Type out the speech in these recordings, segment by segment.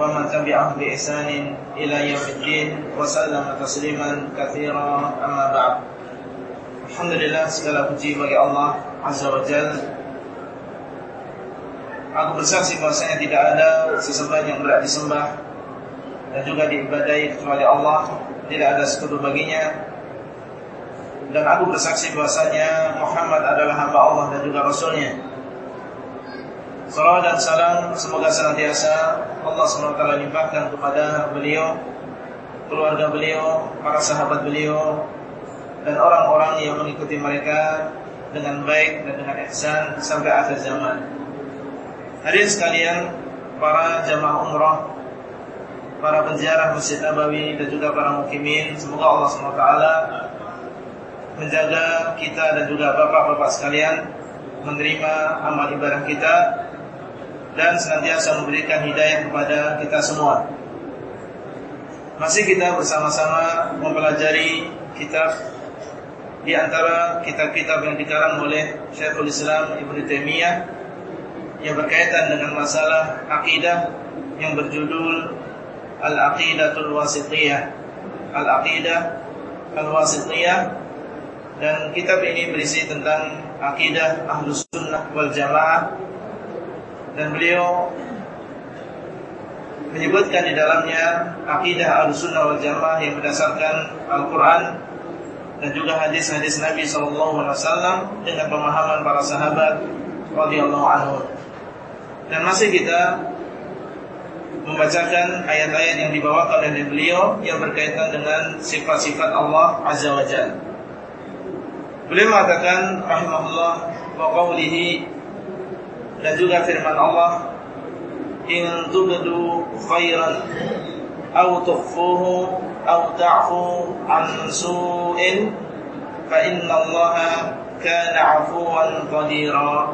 ومن تبعهم بإحسان إلى يوم الدين وسلم تسليما كثيرا أما بعد Alhamdulillah segala puji bagi Allah Azza wa Jal Aku bersaksi bahwasanya tidak ada sesembahan yang berat disembah Dan juga diibadai kecuali Allah Tidak ada sekutu baginya Dan aku bersaksi bahwasanya Muhammad adalah hamba Allah dan juga Rasulnya Salawat dan salam semoga senantiasa Allah SWT limpahkan kepada beliau Keluarga beliau, para sahabat beliau dan orang-orang yang mengikuti mereka dengan baik dan dengan ihsan sampai akhir zaman. Hadirin sekalian, para jamaah umrah, para penziarah Masjid Nabawi dan juga para mukimin, semoga Allah SWT menjaga kita dan juga bapak-bapak sekalian menerima amal ibadah kita dan senantiasa memberikan hidayah kepada kita semua. Masih kita bersama-sama mempelajari kitab di antara kitab-kitab yang dikarang oleh Syekhul Islam Ibn Taimiyah yang berkaitan dengan masalah akidah yang berjudul Al-Aqidatul Wasitiyah. Al-Aqidah Al-Wasitiyah dan kitab ini berisi tentang akidah Ahlus Sunnah wal Jamaah dan beliau menyebutkan di dalamnya akidah Ahlus Sunnah wal Jamaah yang berdasarkan Al-Qur'an dan juga hadis-hadis Nabi SAW dengan pemahaman para sahabat radhiyallahu anhu. Dan masih kita membacakan ayat-ayat yang dibawakan oleh beliau yang berkaitan dengan sifat-sifat Allah Azza wa Jalla. Beliau mengatakan rahimahullah wa qawlihi dan juga firman Allah in tubdu khairan aw tukhfuhu أو تعفو عن سوء فإن الله كان عفوا قديرا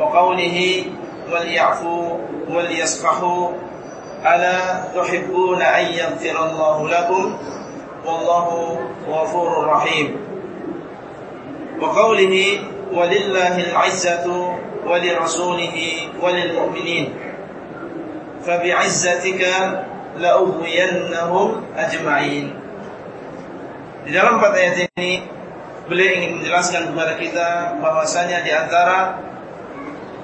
وقوله وليعفوا وليصفحوا ألا تحبون أن يغفر الله لكم والله غفور رحيم وقوله ولله العزة ولرسوله وللمؤمنين فبعزتك la'ughwiyannahum ajma'in. Di dalam empat ayat ini beliau ingin menjelaskan kepada kita bahwasanya di antara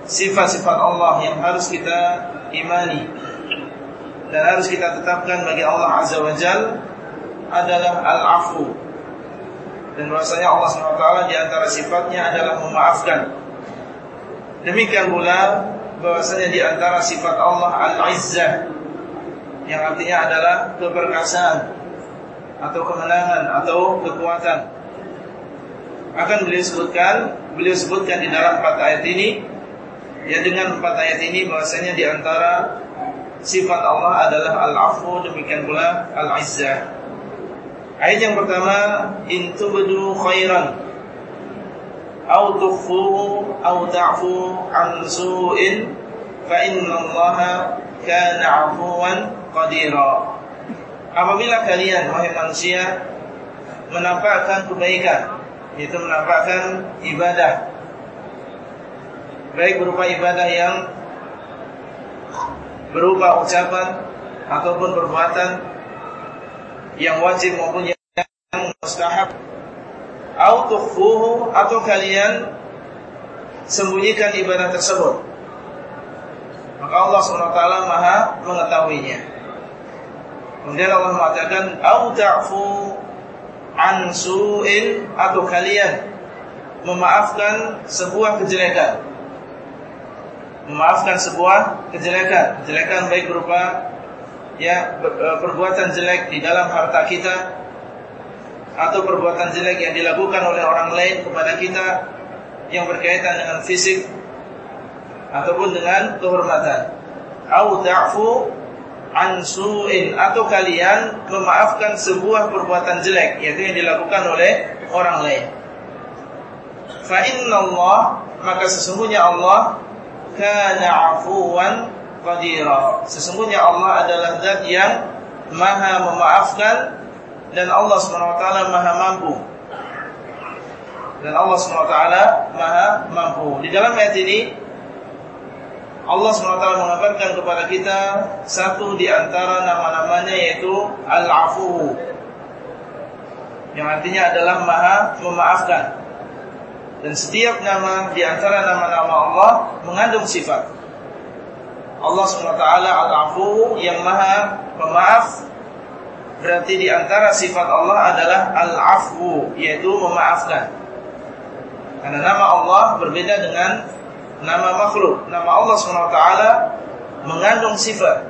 sifat-sifat Allah yang harus kita imani dan harus kita tetapkan bagi Allah Azza wa Jal adalah al-afu. Dan bahwasanya Allah SWT di antara sifatnya adalah memaafkan. Demikian pula bahwasanya di antara sifat Allah al-izzah yang artinya adalah keperkasaan atau kemenangan atau kekuatan. Akan beliau sebutkan, beliau sebutkan di dalam empat ayat ini, ya dengan empat ayat ini bahwasanya di antara sifat Allah adalah al-afu demikian pula al-izzah. Ayat yang pertama, in tubdu khairan fa inna Allah kana 'afuwan qadira. Apabila kalian wahai manusia menampakkan kebaikan, yaitu menampakkan ibadah baik berupa ibadah yang berupa ucapan ataupun perbuatan yang wajib maupun yang mustahab atau atau kalian sembunyikan ibadah tersebut. Maka Allah SWT maha mengetahuinya. Kemudian Allah mengatakan au ta'fu an su'in atau kalian memaafkan sebuah kejelekan. Memaafkan sebuah kejelekan, kejelekan baik berupa ya perbuatan jelek di dalam harta kita atau perbuatan jelek yang dilakukan oleh orang lain kepada kita yang berkaitan dengan fisik ataupun dengan kehormatan. Au ta'fu ansuin atau kalian memaafkan sebuah perbuatan jelek yaitu yang dilakukan oleh orang lain. Fa Allah maka sesungguhnya Allah kana afuwan qadira. Sesungguhnya Allah adalah zat yang maha memaafkan dan Allah SWT maha mampu. Dan Allah SWT maha mampu. Di dalam ayat ini Allah SWT mengabarkan kepada kita satu di antara nama-namanya yaitu Al-Afu. Yang artinya adalah Maha memaafkan. Dan setiap nama di antara nama-nama Allah mengandung sifat. Allah SWT Al-Afu yang Maha pemaaf berarti di antara sifat Allah adalah Al-Afu yaitu memaafkan. Karena nama Allah berbeda dengan nama makhluk. Nama Allah SWT mengandung sifat.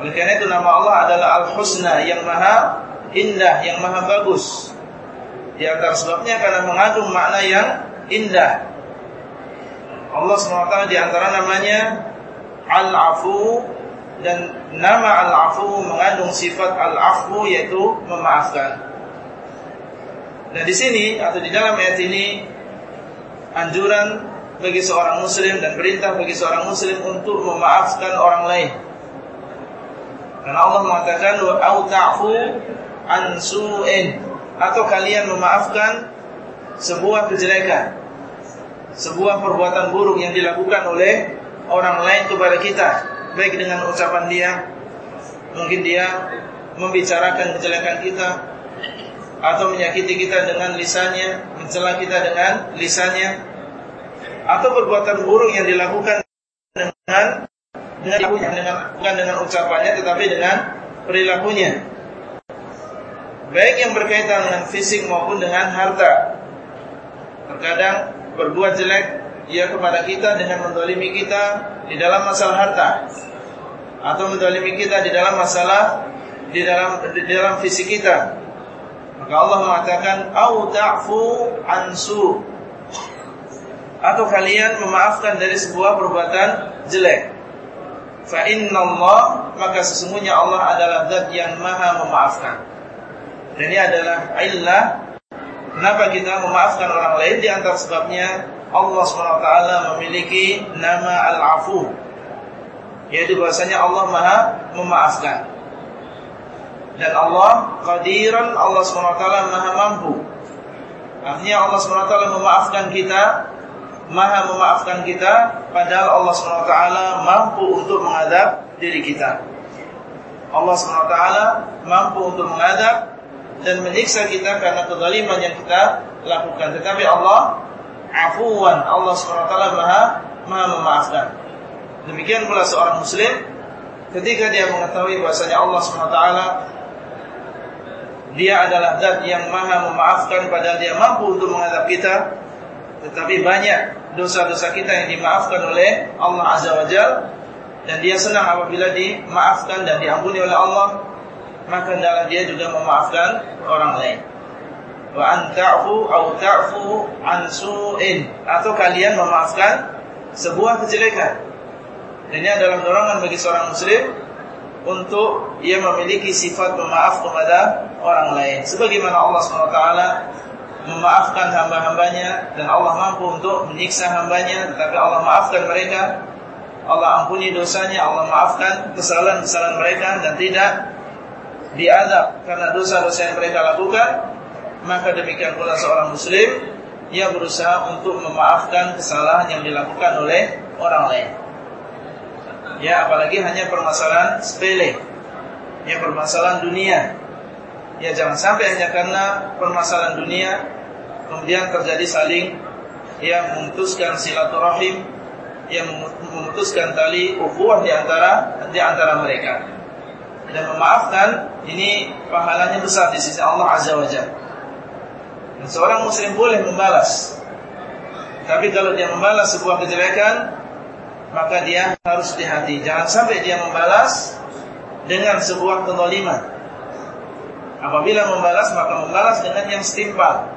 Oleh karena itu nama Allah adalah Al-Husna yang maha indah, yang maha bagus. Di antara sebabnya karena mengandung makna yang indah. Allah SWT di antara namanya Al-Afu dan nama Al-Afu mengandung sifat Al-Afu yaitu memaafkan. Nah di sini atau di dalam ayat ini anjuran bagi seorang muslim dan perintah bagi seorang muslim untuk memaafkan orang lain. Karena Allah mengatakan au ta'fu an su'in atau kalian memaafkan sebuah kejelekan, sebuah perbuatan buruk yang dilakukan oleh orang lain kepada kita, baik dengan ucapan dia, mungkin dia membicarakan kejelekan kita atau menyakiti kita dengan lisannya, mencela kita dengan lisannya atau perbuatan buruk yang dilakukan dengan dengan dengan bukan dengan ucapannya tetapi dengan perilakunya. Baik yang berkaitan dengan fisik maupun dengan harta. Terkadang berbuat jelek ia kepada kita dengan mendolimi kita di dalam masalah harta atau mendolimi kita di dalam masalah di dalam di dalam fisik kita. Maka Allah mengatakan au ta'fu ansu atau kalian memaafkan dari sebuah perbuatan jelek. Fa Allah maka sesungguhnya Allah adalah zat yang maha memaafkan. Dan ini adalah illah kenapa kita memaafkan orang lain di antara sebabnya Allah SWT memiliki nama Al-Afu yaitu bahasanya Allah maha memaafkan. Dan Allah qadiran Allah SWT maha mampu. Artinya Allah SWT memaafkan kita Maha memaafkan kita padahal Allah SWT mampu untuk mengadab diri kita. Allah SWT mampu untuk mengadab dan menyiksa kita karena kezaliman yang kita lakukan. Tetapi Allah afuwan, Allah SWT Maha memaafkan. Demikian pula seorang muslim ketika dia mengetahui bahasanya Allah SWT dia adalah zat yang maha memaafkan padahal dia mampu untuk menghadap kita tetapi banyak dosa-dosa kita yang dimaafkan oleh Allah Azza wa Jal dan dia senang apabila dimaafkan dan diampuni oleh Allah maka hendaklah dia juga memaafkan orang lain wa anta'fu au ta'fu an su'in. Atau kalian memaafkan sebuah kejelekan. Ini adalah dorongan bagi seorang muslim untuk ia memiliki sifat pemaaf kepada orang lain. Sebagaimana Allah SWT memaafkan hamba-hambanya dan Allah mampu untuk menyiksa hambanya tetapi Allah maafkan mereka. Allah ampuni dosanya Allah maafkan kesalahan-kesalahan mereka dan tidak diadab karena dosa-dosa yang mereka lakukan maka demikian pula seorang muslim ia berusaha untuk memaafkan kesalahan yang dilakukan oleh orang lain ya apalagi hanya permasalahan sepele ya permasalahan dunia Ya jangan sampai hanya karena permasalahan dunia kemudian terjadi saling yang memutuskan silaturahim, yang memutuskan tali ukhuwah di antara di antara mereka. Dan memaafkan ini pahalanya besar di sisi Allah Azza wa Jalla. Dan seorang muslim boleh membalas. Tapi kalau dia membalas sebuah kejelekan, maka dia harus hati-hati. Jangan sampai dia membalas dengan sebuah kezaliman. Apabila membalas maka membalas dengan yang setimpal.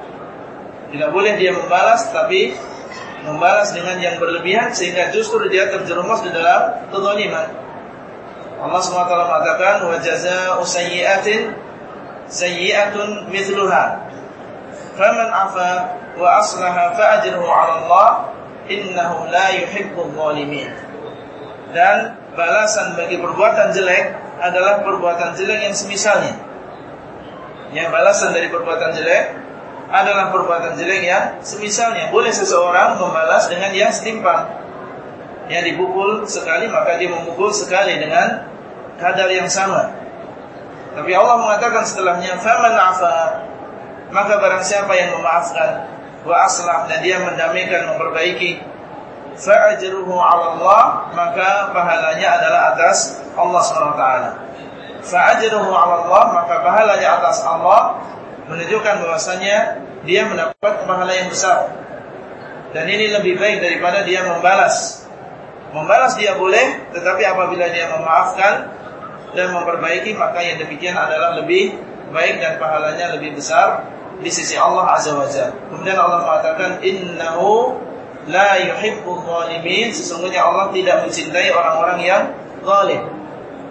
Tidak boleh dia membalas tapi membalas dengan yang berlebihan sehingga justru dia terjerumus di dalam kezaliman. Allah SWT mengatakan wa jazaa'u sayyi'atin sayyi'atun. Faman 'afa wa aslaha fa 'ala Allah innahu la yuhibbul zalimin. Dan balasan bagi perbuatan jelek adalah perbuatan jelek yang semisalnya. Yang balasan dari perbuatan jelek adalah perbuatan jelek yang semisalnya. Boleh seseorang membalas dengan yang setimpal. Yang dipukul sekali maka dia memukul sekali dengan kadar yang sama. Tapi Allah mengatakan setelahnya, "Faman 'afa" maka barang siapa yang memaafkan wa aslah dan dia mendamaikan memperbaiki fa ajruhu 'ala Allah maka pahalanya adalah atas Allah Subhanahu wa Allah maka pahalanya atas Allah menunjukkan bahwasanya dia mendapat pahala yang besar. Dan ini lebih baik daripada dia membalas. Membalas dia boleh, tetapi apabila dia memaafkan dan memperbaiki maka yang demikian adalah lebih baik dan pahalanya lebih besar di sisi Allah Azza wa Jalla. Kemudian Allah mengatakan innahu la yuhibbul zalimin sesungguhnya Allah tidak mencintai orang-orang yang zalim.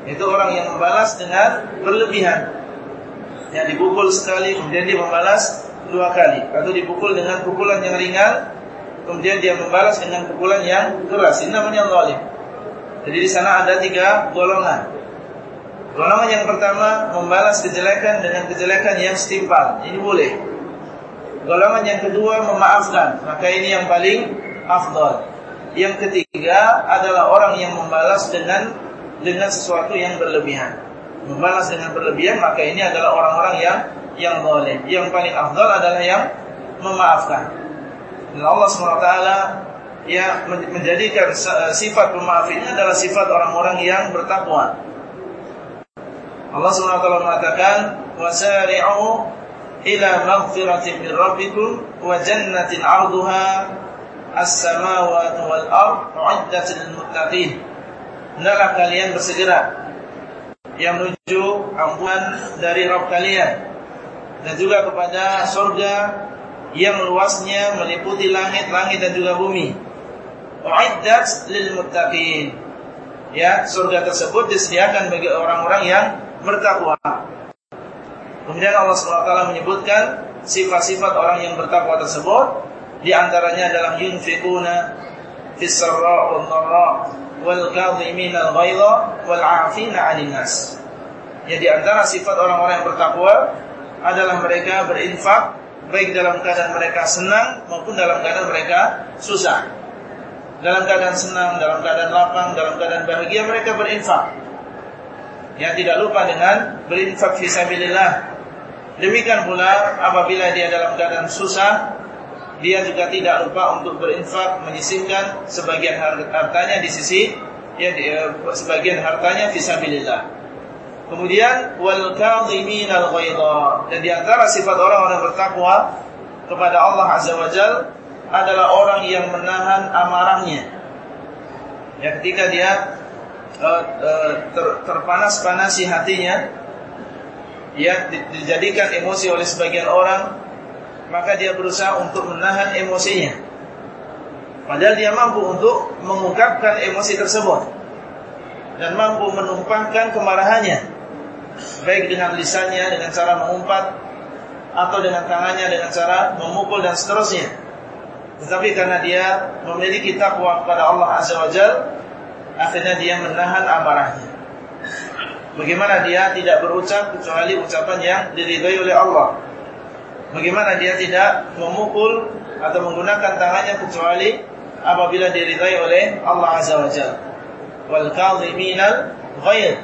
Itu orang yang membalas dengan berlebihan. Yang dipukul sekali kemudian dia membalas dua kali atau dipukul dengan pukulan yang ringan kemudian dia membalas dengan pukulan yang keras. Ini namanya zalim. Jadi di sana ada tiga golongan. Golongan yang pertama membalas kejelekan dengan kejelekan yang setimpal. Ini boleh. Golongan yang kedua memaafkan, maka ini yang paling afdal. Yang ketiga adalah orang yang membalas dengan dengan sesuatu yang berlebihan. Membalas dengan berlebihan maka ini adalah orang-orang yang yang zalim. Yang paling afdal adalah yang memaafkan. Dan Allah SWT ya menjadikan sifat pemaaf ini adalah sifat orang-orang yang bertakwa. Allah SWT mengatakan wasari'u ila maghfiratin min rabbikum wa jannatin 'arduha as-samawati wal ard lil muttaqin. Hendaklah kalian bersegera yang menuju ampunan dari Rabb kalian dan juga kepada surga yang luasnya meliputi langit-langit dan juga bumi. Uiddat lil muttaqin. Ya, surga tersebut disediakan bagi orang-orang yang bertakwa. Kemudian Allah SWT menyebutkan sifat-sifat orang yang bertakwa tersebut di antaranya adalah yunfiquna fis sarra dharra wal kadhimina al ghaidha wal 'afina 'anil nas. Ya di antara sifat orang-orang yang bertakwa adalah mereka berinfak baik dalam keadaan mereka senang maupun dalam keadaan mereka susah. Dalam keadaan senang, dalam keadaan lapang, dalam keadaan bahagia mereka berinfak yang tidak lupa dengan berinfak fisabilillah. Demikian pula apabila dia dalam keadaan susah, dia juga tidak lupa untuk berinfak menyisihkan sebagian hartanya di sisi ya eh, sebagian hartanya fisabilillah. Kemudian wal kadhimin al dan di antara sifat orang-orang bertakwa kepada Allah Azza wa Jal adalah orang yang menahan amarahnya. Ya ketika dia uh, uh, ter, terpanas-panasi hatinya. Ya dijadikan emosi oleh sebagian orang. Maka dia berusaha untuk menahan emosinya. Padahal dia mampu untuk mengungkapkan emosi tersebut. Dan mampu menumpahkan kemarahannya. Baik dengan lisannya dengan cara mengumpat atau dengan tangannya dengan cara memukul dan seterusnya. Tetapi karena dia memiliki takwa kepada Allah Azza wa Jalla akhirnya dia menahan amarahnya. Bagaimana dia tidak berucap kecuali ucapan yang diridhai oleh Allah. Bagaimana dia tidak memukul atau menggunakan tangannya kecuali apabila diridhai oleh Allah Azza wa Jalla. Wal kadhiminal ghair.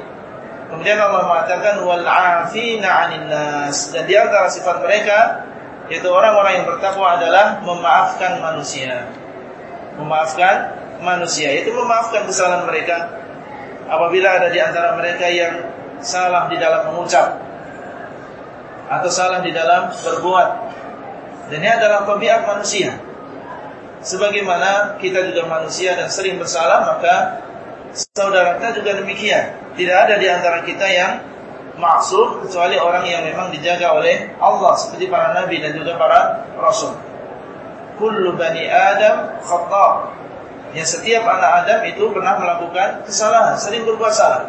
Kemudian Allah mengatakan wal 'afina 'anil nas. Dan di antara sifat mereka yaitu orang-orang yang bertakwa adalah memaafkan manusia. Memaafkan manusia. Itu memaafkan kesalahan mereka. Apabila ada di antara mereka yang salah di dalam mengucap atau salah di dalam berbuat. Dan ini adalah tabiat manusia. Sebagaimana kita juga manusia dan sering bersalah maka saudara kita juga demikian. Tidak ada di antara kita yang maksud kecuali orang yang memang dijaga oleh Allah seperti para nabi dan juga para rasul. Kullu bani adam khata' yang setiap anak Adam itu pernah melakukan kesalahan, sering berbuat salah.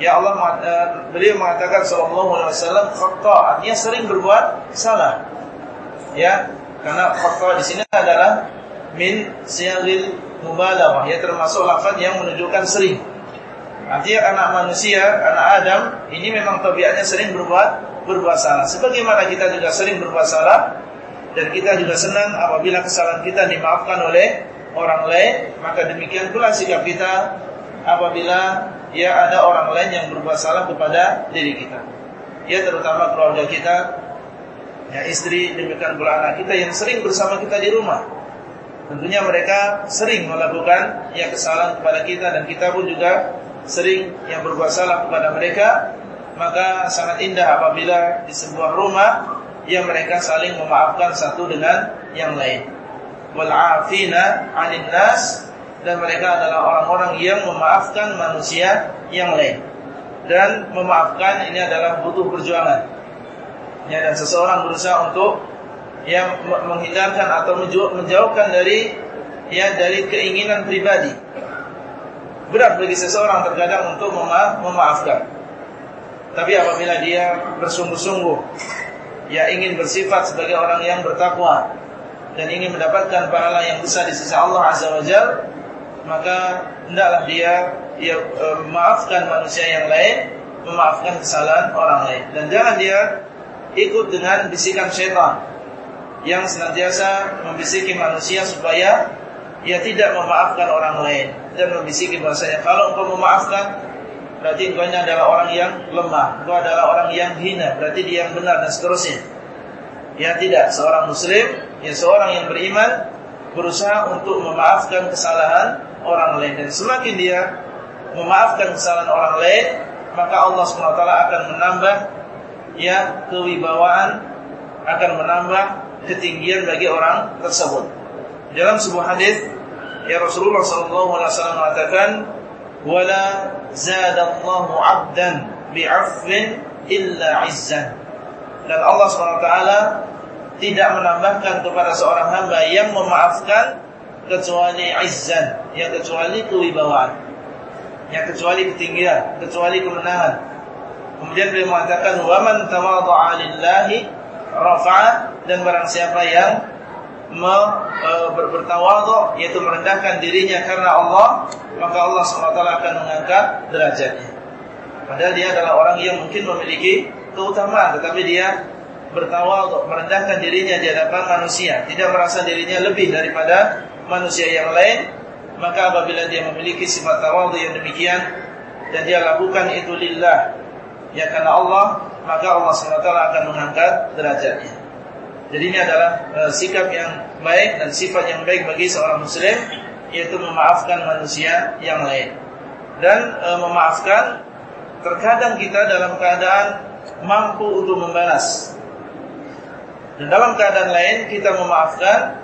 Ya Allah uh, beliau mengatakan sallallahu alaihi wasallam khata artinya sering berbuat salah. Ya, karena khata di sini adalah min siyagil mubalaghah ya termasuk lafaz yang menunjukkan sering. Artinya anak manusia, anak Adam ini memang tabiatnya sering berbuat berbuat salah. Sebagaimana kita juga sering berbuat salah dan kita juga senang apabila kesalahan kita dimaafkan oleh orang lain, maka demikian pula sikap kita apabila ya ada orang lain yang berbuat salah kepada diri kita. Ya terutama keluarga kita, ya istri demikian pula anak kita yang sering bersama kita di rumah. Tentunya mereka sering melakukan ya kesalahan kepada kita dan kita pun juga sering yang berbuat salah kepada mereka. Maka sangat indah apabila di sebuah rumah yang mereka saling memaafkan satu dengan yang lain. Nas dan mereka adalah orang-orang yang memaafkan manusia yang lain. Dan memaafkan ini adalah butuh perjuangan. Ya, dan seseorang berusaha untuk yang menghindarkan atau menjauhkan dari ya dari keinginan pribadi. Berat bagi seseorang terkadang untuk mema memaafkan. Tapi apabila dia bersungguh-sungguh ya ingin bersifat sebagai orang yang bertakwa dan ingin mendapatkan pahala yang besar di sisi Allah Azza wa Jalla maka hendaklah dia ya, memaafkan manusia yang lain, memaafkan kesalahan orang lain. Dan jangan dia ikut dengan bisikan syaitan yang senantiasa membisiki manusia supaya ia tidak memaafkan orang lain dan membisiki bahasanya kalau engkau memaafkan berarti engkau adalah orang yang lemah, engkau adalah orang yang hina, berarti dia yang benar dan seterusnya. Ya tidak, seorang muslim, ya seorang yang beriman berusaha untuk memaafkan kesalahan orang lain. Dan semakin dia memaafkan kesalahan orang lain maka Allah SWT akan menambah ya kewibawaan akan menambah ketinggian bagi orang tersebut. Dalam sebuah hadis ya Rasulullah SAW mengatakan wala zadallahu 'abdan bi'afwin illa 'izzan. Dan Allah SWT tidak menambahkan kepada seorang hamba yang memaafkan kecuali izzan, yang kecuali kewibawaan, yang kecuali ketinggian, kecuali kemenangan. Kemudian beliau mengatakan wa man tawadha'a lillahi rafa'a dan barang siapa yang e, ber, bertawadhu yaitu merendahkan dirinya karena Allah, maka Allah SWT akan mengangkat derajatnya. Padahal dia adalah orang yang mungkin memiliki keutamaan tetapi dia bertawadhu, merendahkan dirinya di hadapan manusia, tidak merasa dirinya lebih daripada manusia yang lain, maka apabila dia memiliki sifat tawadhu yang demikian dan dia lakukan itu lillah, ya karena Allah, maka Allah SWT akan mengangkat derajatnya. Jadi ini adalah uh, sikap yang baik dan sifat yang baik bagi seorang muslim yaitu memaafkan manusia yang lain. Dan uh, memaafkan terkadang kita dalam keadaan mampu untuk membalas. Dan dalam keadaan lain kita memaafkan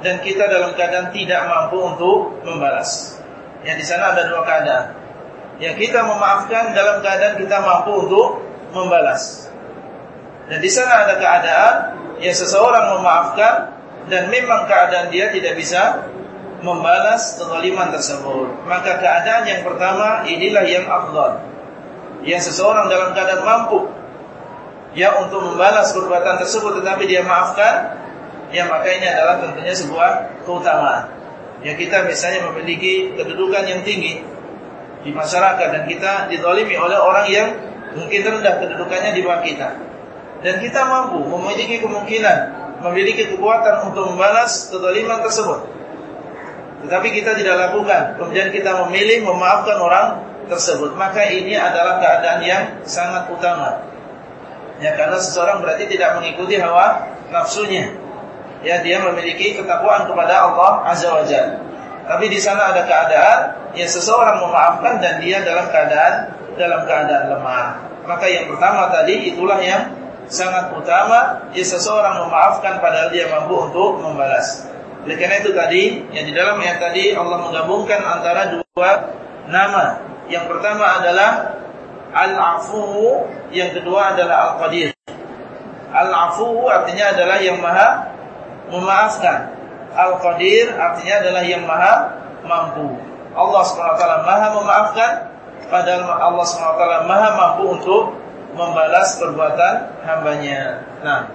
dan kita dalam keadaan tidak mampu untuk membalas. Yang di sana ada dua keadaan. Yang kita memaafkan dalam keadaan kita mampu untuk membalas. Dan di sana ada keadaan yang seseorang memaafkan dan memang keadaan dia tidak bisa membalas kezaliman tersebut. Maka keadaan yang pertama inilah yang afdal. Yang seseorang dalam keadaan mampu ya untuk membalas perbuatan tersebut tetapi dia maafkan ya maka ini adalah tentunya sebuah keutamaan. Ya kita misalnya memiliki kedudukan yang tinggi di masyarakat dan kita dizalimi oleh orang yang mungkin rendah kedudukannya di bawah kita. Dan kita mampu memiliki kemungkinan, memiliki kekuatan untuk membalas kezaliman tersebut. Tetapi kita tidak lakukan, kemudian kita memilih memaafkan orang tersebut. Maka ini adalah keadaan yang sangat utama. Ya karena seseorang berarti tidak mengikuti hawa nafsunya ya dia memiliki ketakwaan kepada Allah Azza wa Jalla. Tapi di sana ada keadaan yang seseorang memaafkan dan dia dalam keadaan dalam keadaan lemah. Maka yang pertama tadi itulah yang sangat utama, ya seseorang memaafkan padahal dia mampu untuk membalas. Oleh karena itu tadi, yang di dalam ayat tadi Allah menggabungkan antara dua nama. Yang pertama adalah Al-Afu, yang kedua adalah Al-Qadir. Al-Afu artinya adalah yang maha memaafkan. Al-Qadir artinya adalah yang maha mampu. Allah SWT maha memaafkan padahal Allah SWT maha mampu untuk membalas perbuatan hambanya. Nah,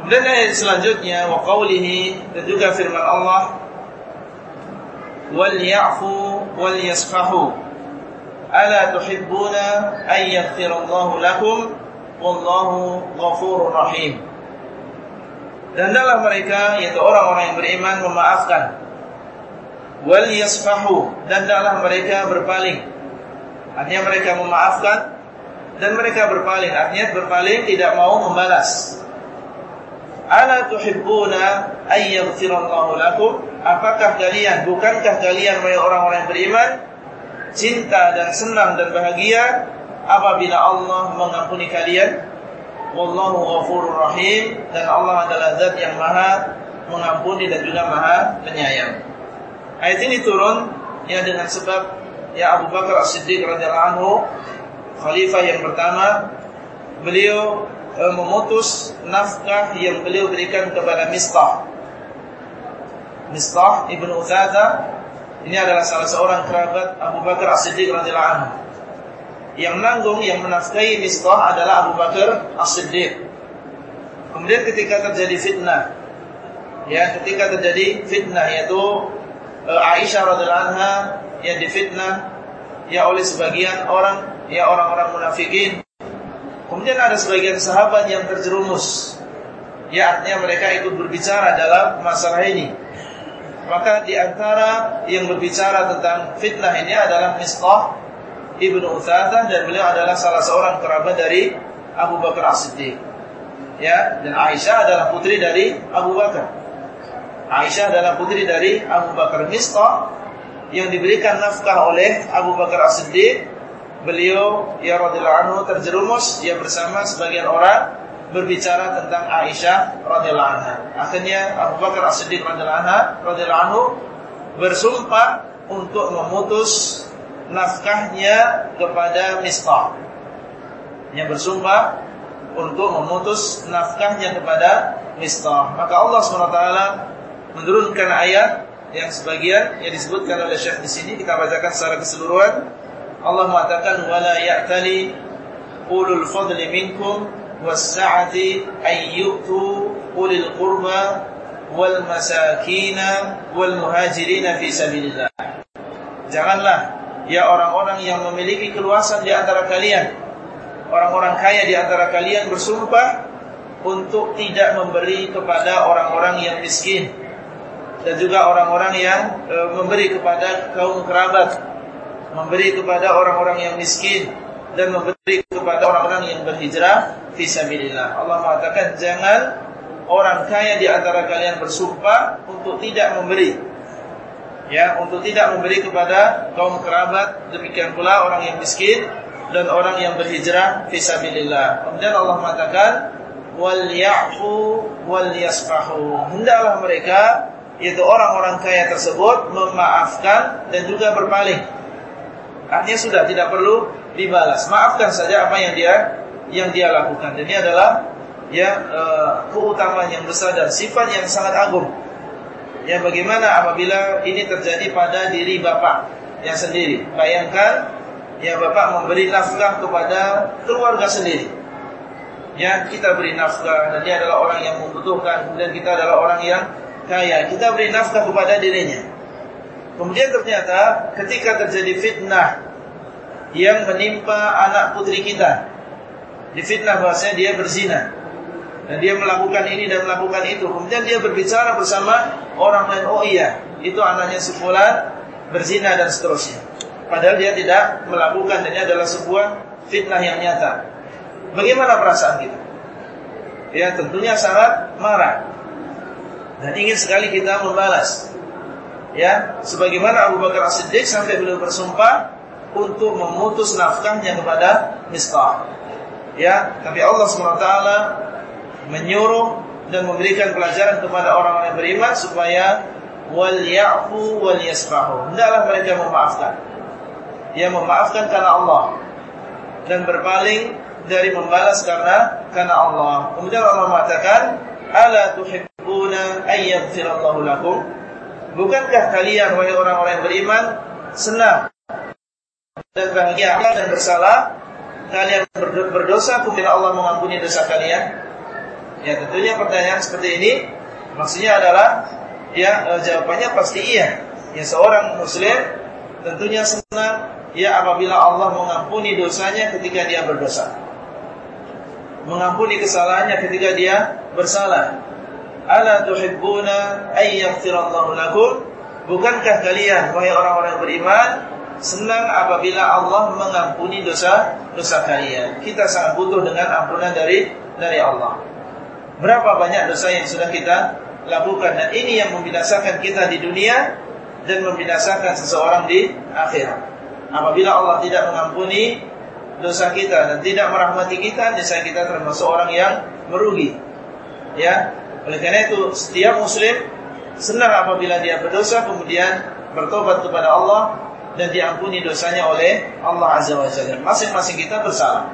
kemudian ayat selanjutnya wa qawlihi dan juga firman Allah wal ya'fu wal yasfahu ala tuhibbuna an yaghfirallahu lakum wallahu ghafurur rahim. Dan dalam mereka yaitu orang-orang yang beriman memaafkan wal yasfahu dan dalam mereka berpaling Artinya mereka memaafkan dan mereka berpaling. Artinya berpaling tidak mau membalas. Ala tuhibbuna ay yaghfirallahu lakum? Apakah kalian bukankah kalian wahai orang-orang yang beriman cinta dan senang dan bahagia apabila Allah mengampuni kalian? Wallahu ghafurur rahim dan Allah adalah zat yang maha mengampuni dan juga maha penyayang. Ayat ini turun ya dengan sebab ya Abu Bakar As-Siddiq radhiyallahu anhu khalifah yang pertama beliau e, memutus nafkah yang beliau berikan kepada Mistah Mistah ibnu Uthadah ini adalah salah seorang kerabat Abu Bakar As-Siddiq radhiyallahu anhu yang nanggung yang menafkahi Mistah adalah Abu Bakar As-Siddiq kemudian ketika terjadi fitnah ya ketika terjadi fitnah yaitu e, Aisyah radhiyallahu anha yang difitnah ya oleh sebagian orang ya orang-orang munafikin. Kemudian ada sebagian sahabat yang terjerumus. Ya artinya mereka ikut berbicara dalam masalah ini. Maka di antara yang berbicara tentang fitnah ini adalah Mistah Ibnu Uthadah dan beliau adalah salah seorang kerabat dari Abu Bakar As-Siddiq. Ya, dan Aisyah adalah putri dari Abu Bakar. Aisyah adalah putri dari Abu Bakar Mistah yang diberikan nafkah oleh Abu Bakar As-Siddiq beliau ya radhiyallahu anhu terjerumus ya bersama sebagian orang berbicara tentang Aisyah radhiyallahu anha. Akhirnya Abu Bakar As-Siddiq radhiyallahu anhu bersumpah untuk memutus nafkahnya kepada Mistah yang bersumpah untuk memutus nafkahnya kepada Mistah maka Allah SWT menurunkan ayat yang sebagian yang disebutkan oleh Syekh di sini kita bacakan secara keseluruhan. Allah mengatakan wala ya'tali ulul fadli minkum was-sa'ati ayyutu ulil qurba wal masakina wal muhajirin fi sabilillah. Janganlah ya orang-orang yang memiliki keluasan di antara kalian, orang-orang kaya di antara kalian bersumpah untuk tidak memberi kepada orang-orang yang miskin dan juga orang-orang yang e, memberi kepada kaum kerabat, memberi kepada orang-orang yang miskin dan memberi kepada orang-orang yang berhijrah fisabilillah. Allah mengatakan jangan orang kaya di antara kalian bersumpah untuk tidak memberi. Ya, untuk tidak memberi kepada kaum kerabat, demikian pula orang yang miskin dan orang yang berhijrah fisabilillah. Kemudian Allah mengatakan wal ya'fu wal yasfahu. Hendaklah mereka yaitu orang-orang kaya tersebut memaafkan dan juga berpaling. Artinya sudah tidak perlu dibalas. Maafkan saja apa yang dia yang dia lakukan. Dan ini adalah ya e, keutamaan yang besar dan sifat yang sangat agung. Ya bagaimana apabila ini terjadi pada diri bapak yang sendiri. Bayangkan ya bapak memberi nafkah kepada keluarga sendiri. Ya kita beri nafkah dan dia adalah orang yang membutuhkan dan kita adalah orang yang kaya, kita beri nafkah kepada dirinya. Kemudian ternyata ketika terjadi fitnah yang menimpa anak putri kita, difitnah bahasanya dia berzina dan dia melakukan ini dan melakukan itu. Kemudian dia berbicara bersama orang lain, oh iya, itu anaknya si berzina dan seterusnya. Padahal dia tidak melakukan dan ini adalah sebuah fitnah yang nyata. Bagaimana perasaan kita? Ya tentunya sangat marah dan ingin sekali kita membalas. Ya, sebagaimana Abu Bakar As-Siddiq sampai beliau bersumpah untuk memutus nafkahnya kepada Mistah. Ya, tapi Allah SWT menyuruh dan memberikan pelajaran kepada orang-orang yang beriman supaya wal ya'fu wal yasfahu. Hendaklah mereka memaafkan. Ya, memaafkan karena Allah dan berpaling dari membalas karena karena Allah. Kemudian Allah mengatakan, "Ala tuhib tuhibbuna ayyaghfirallahu lakum? Bukankah kalian wahai orang-orang yang beriman senang dan bahagia dan bersalah, kalian berdosa kemudian Allah mengampuni dosa kalian? Ya tentunya pertanyaan seperti ini maksudnya adalah ya e, jawabannya pasti iya. Ya seorang muslim tentunya senang ya apabila Allah mengampuni dosanya ketika dia berdosa. Mengampuni kesalahannya ketika dia bersalah. Ala tuhibbuna ay yaghfirallahu lakum? Bukankah kalian wahai orang-orang beriman senang apabila Allah mengampuni dosa dosa kalian? Kita sangat butuh dengan ampunan dari dari Allah. Berapa banyak dosa yang sudah kita lakukan dan ini yang membinasakan kita di dunia dan membinasakan seseorang di akhirat. Apabila Allah tidak mengampuni dosa kita dan tidak merahmati kita, niscaya kita termasuk orang yang merugi. Ya, oleh karena itu setiap muslim senang apabila dia berdosa kemudian bertobat kepada Allah dan diampuni dosanya oleh Allah Azza wa Jalla. Masing-masing kita bersalah.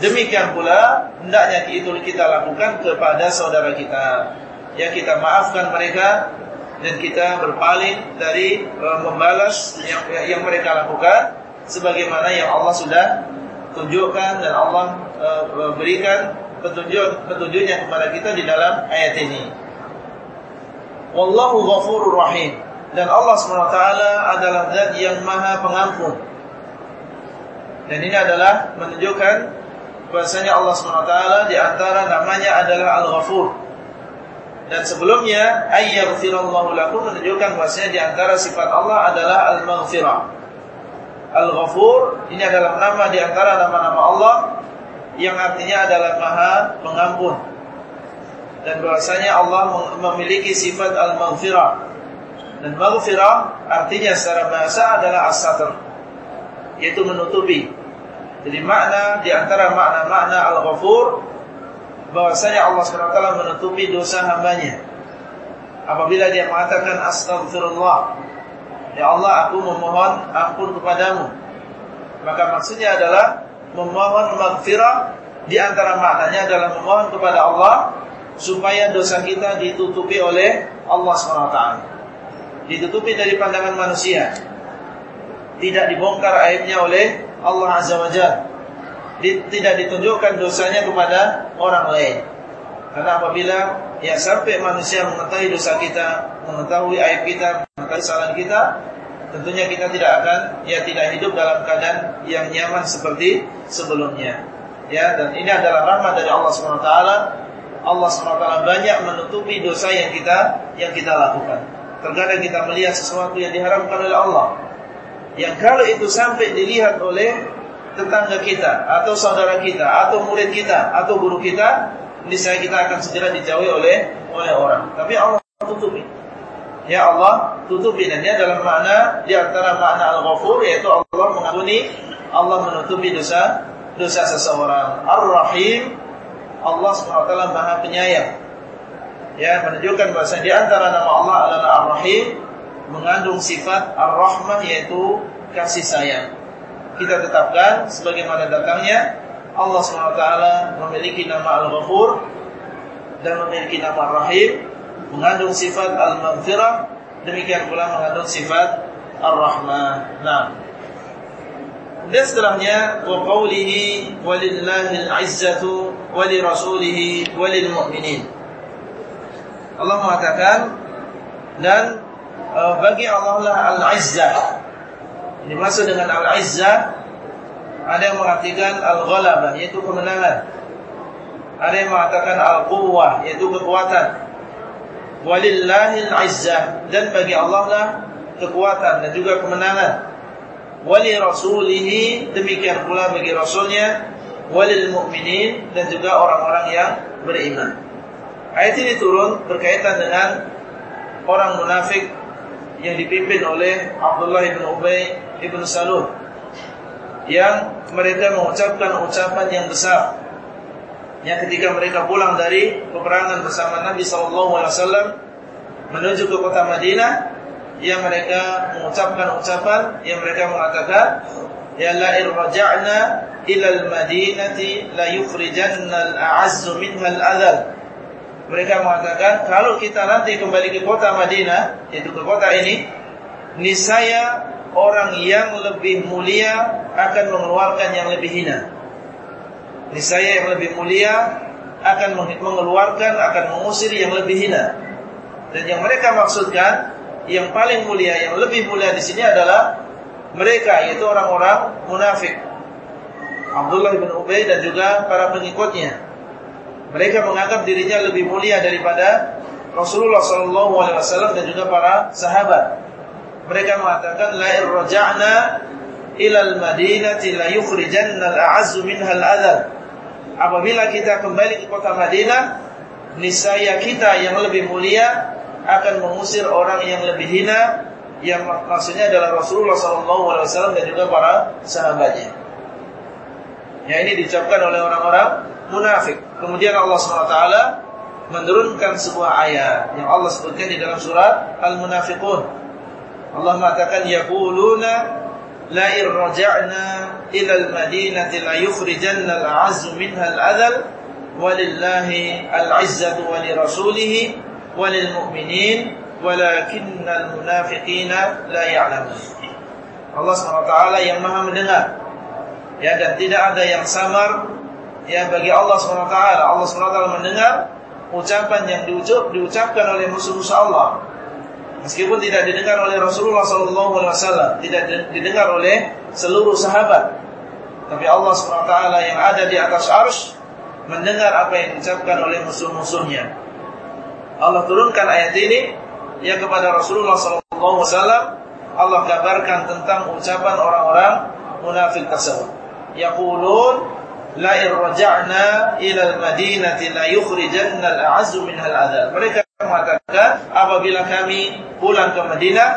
Demikian pula hendaknya itu kita lakukan kepada saudara kita. Ya kita maafkan mereka dan kita berpaling dari uh, membalas yang yang mereka lakukan sebagaimana yang Allah sudah tunjukkan dan Allah uh, berikan petunjuk petunjuknya kepada kita di dalam ayat ini. Wallahu ghafurur rahim dan Allah SWT adalah zat yang maha pengampun. Dan ini adalah menunjukkan bahasanya Allah SWT di antara namanya adalah Al-Ghafur. Dan sebelumnya ayyaghfirallahu lakum menunjukkan bahasanya di antara sifat Allah adalah Al-Maghfirah. Al-Ghafur ini adalah nama di antara nama-nama Allah yang artinya adalah Maha Pengampun. Dan bahasanya Allah memiliki sifat Al-Maghfirah. Dan Maghfirah artinya secara bahasa adalah as-satr, yaitu menutupi jadi makna di antara makna-makna Al-Ghafur bahwasanya Allah SWT menutupi dosa hambanya. Apabila dia mengatakan astagfirullah, ya Allah aku memohon ampun kepadamu. Maka maksudnya adalah memohon maghfirah di antara maknanya adalah memohon kepada Allah supaya dosa kita ditutupi oleh Allah SWT. Ditutupi dari pandangan manusia. Tidak dibongkar aibnya oleh Allah Azza wa Jalla tidak ditunjukkan dosanya kepada orang lain. Karena apabila ya sampai manusia mengetahui dosa kita, mengetahui aib kita, mengetahui kesalahan kita, tentunya kita tidak akan ya tidak hidup dalam keadaan yang nyaman seperti sebelumnya. Ya, dan ini adalah rahmat dari Allah Subhanahu wa taala. Allah Subhanahu wa taala banyak menutupi dosa yang kita yang kita lakukan. Terkadang kita melihat sesuatu yang diharamkan oleh Allah, yang kalau itu sampai dilihat oleh tetangga kita atau saudara kita atau murid kita atau guru kita, niscaya kita akan segera dijauhi oleh oleh orang. Tapi Allah tutupi. Ya Allah tutupi dan ini adalah makna di antara makna Al-Ghafur yaitu Allah mengampuni, Allah menutupi dosa dosa seseorang. Ar-Rahim Allah SWT Maha Penyayang. Ya, menunjukkan bahasa di antara nama Allah adalah Ar-Rahim mengandung sifat ar-rahmah yaitu kasih sayang. Kita tetapkan sebagaimana datangnya Allah SWT memiliki nama Al-Ghafur dan memiliki nama Ar-Rahim, mengandung sifat Al-Maghfirah, demikian pula mengandung sifat Ar-Rahmah. Nah, dan setelahnya wa qawlihi walillahil izzatu wa li rasulih wa lil mu'minin. Allah mengatakan dan uh, bagi Allah lah Al-Izzah. Ini maksud dengan Al-Izzah ada yang mengartikan Al-Ghalabah yaitu kemenangan. Ada yang mengatakan Al-Quwwah yaitu kekuatan. Walillahil Izzah dan bagi Allah lah kekuatan dan juga kemenangan. Wali rasulihi demikian pula bagi rasulnya walil mu'minin dan juga orang-orang yang beriman. Ayat ini turun berkaitan dengan orang munafik yang dipimpin oleh Abdullah bin Ubay bin Salul yang mereka mengucapkan ucapan yang besar yang ketika mereka pulang dari peperangan bersama Nabi wasallam menuju ke kota Madinah yang mereka mengucapkan ucapan yang mereka mengatakan ya la irja'na ila al-madinati la yukhrijanna al-a'azzu minha al-adhal mereka mengatakan kalau kita nanti kembali ke kota Madinah, yaitu ke kota ini, niscaya orang yang lebih mulia akan mengeluarkan yang lebih hina. Niscaya yang lebih mulia akan mengeluarkan, akan mengusir yang lebih hina. Dan yang mereka maksudkan, yang paling mulia, yang lebih mulia di sini adalah mereka, yaitu orang-orang munafik. Abdullah bin Ubay dan juga para pengikutnya. Mereka menganggap dirinya lebih mulia daripada Rasulullah SAW dan juga para sahabat. Mereka mengatakan la irja'na ila al-madinati la yukhrijanna al-a'azzu minha al-adhal apabila kita kembali ke kota Madinah, niscaya kita yang lebih mulia akan mengusir orang yang lebih hina yang maksudnya adalah Rasulullah SAW dan juga para sahabatnya. Ya ini diucapkan oleh orang-orang munafik. Kemudian Allah SWT menurunkan sebuah ayat yang Allah sebutkan di dalam surat Al-Munafiqun. Allah mengatakan yaquluna la irja'na ila al-madinati la yukhrijanna al-'azzu minha al-adhal walillahi al-'izzatu wa li rasulih la Allah SWT yang Maha mendengar ya dan tidak ada yang samar ya bagi Allah SWT Allah SWT mendengar ucapan yang diucap diucapkan oleh musuh-musuh Allah Meskipun tidak didengar oleh Rasulullah SAW, tidak didengar oleh seluruh sahabat. Tapi Allah SWT yang ada di atas arsh mendengar apa yang diucapkan oleh musuh-musuhnya. Allah turunkan ayat ini yang kepada Rasulullah SAW Allah kabarkan tentang ucapan orang-orang munafik tersebut. Yaqulun la irja'na ila al-madinati la yukhrijanna al-a'azzu minha al-adhal. Mereka mengatakan apabila kami pulang ke Madinah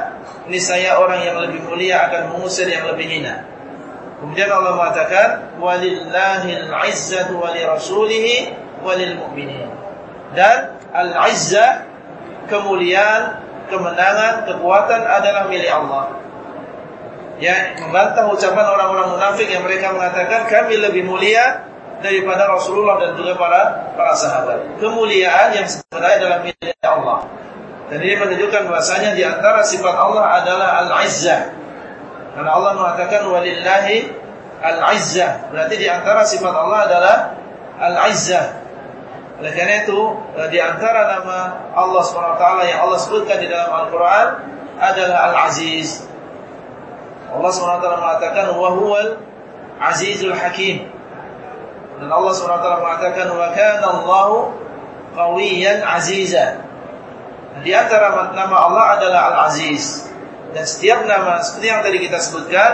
niscaya orang yang lebih mulia akan mengusir yang lebih hina. Kemudian Allah mengatakan walillahil izzatu wa lirasulih walil mu'minin. Dan al-izzah kemuliaan, kemenangan, kekuatan adalah milik Allah. Ya, membantah ucapan orang-orang munafik yang mereka mengatakan kami lebih mulia daripada Rasulullah dan juga para para sahabat. Kemuliaan yang sebenarnya adalah milik Allah. Dan ini menunjukkan bahasanya di antara sifat Allah adalah al-izzah. Karena Allah mengatakan walillahi al-izzah. Berarti di antara sifat Allah adalah al-izzah. Oleh karena itu eh, di antara nama Allah SWT yang Allah sebutkan di dalam Al-Quran adalah Al-Aziz. Allah SWT mengatakan wa huwal azizul hakim. Dan Allah SWT mengatakan wa kana Allahu qawiyan aziza. Di antara nama Allah adalah Al-Aziz. Dan setiap nama seperti yang tadi kita sebutkan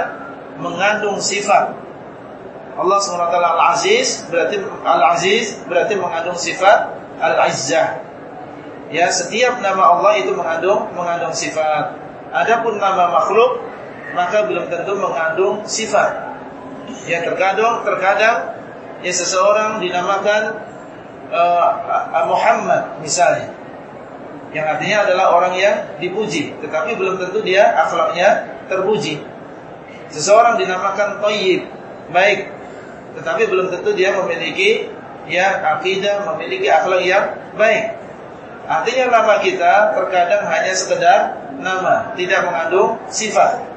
mengandung sifat. Allah SWT Al-Aziz berarti Al-Aziz berarti mengandung sifat Al-Izzah. Ya, setiap nama Allah itu mengandung mengandung sifat. Adapun nama makhluk maka belum tentu mengandung sifat. Ya terkadang terkadang ya seseorang dinamakan uh, Muhammad misalnya. Yang artinya adalah orang yang dipuji tetapi belum tentu dia akhlaknya terpuji. Seseorang dinamakan Toyib baik tetapi belum tentu dia memiliki ya akidah memiliki akhlak yang baik. Artinya nama kita terkadang hanya sekedar nama tidak mengandung sifat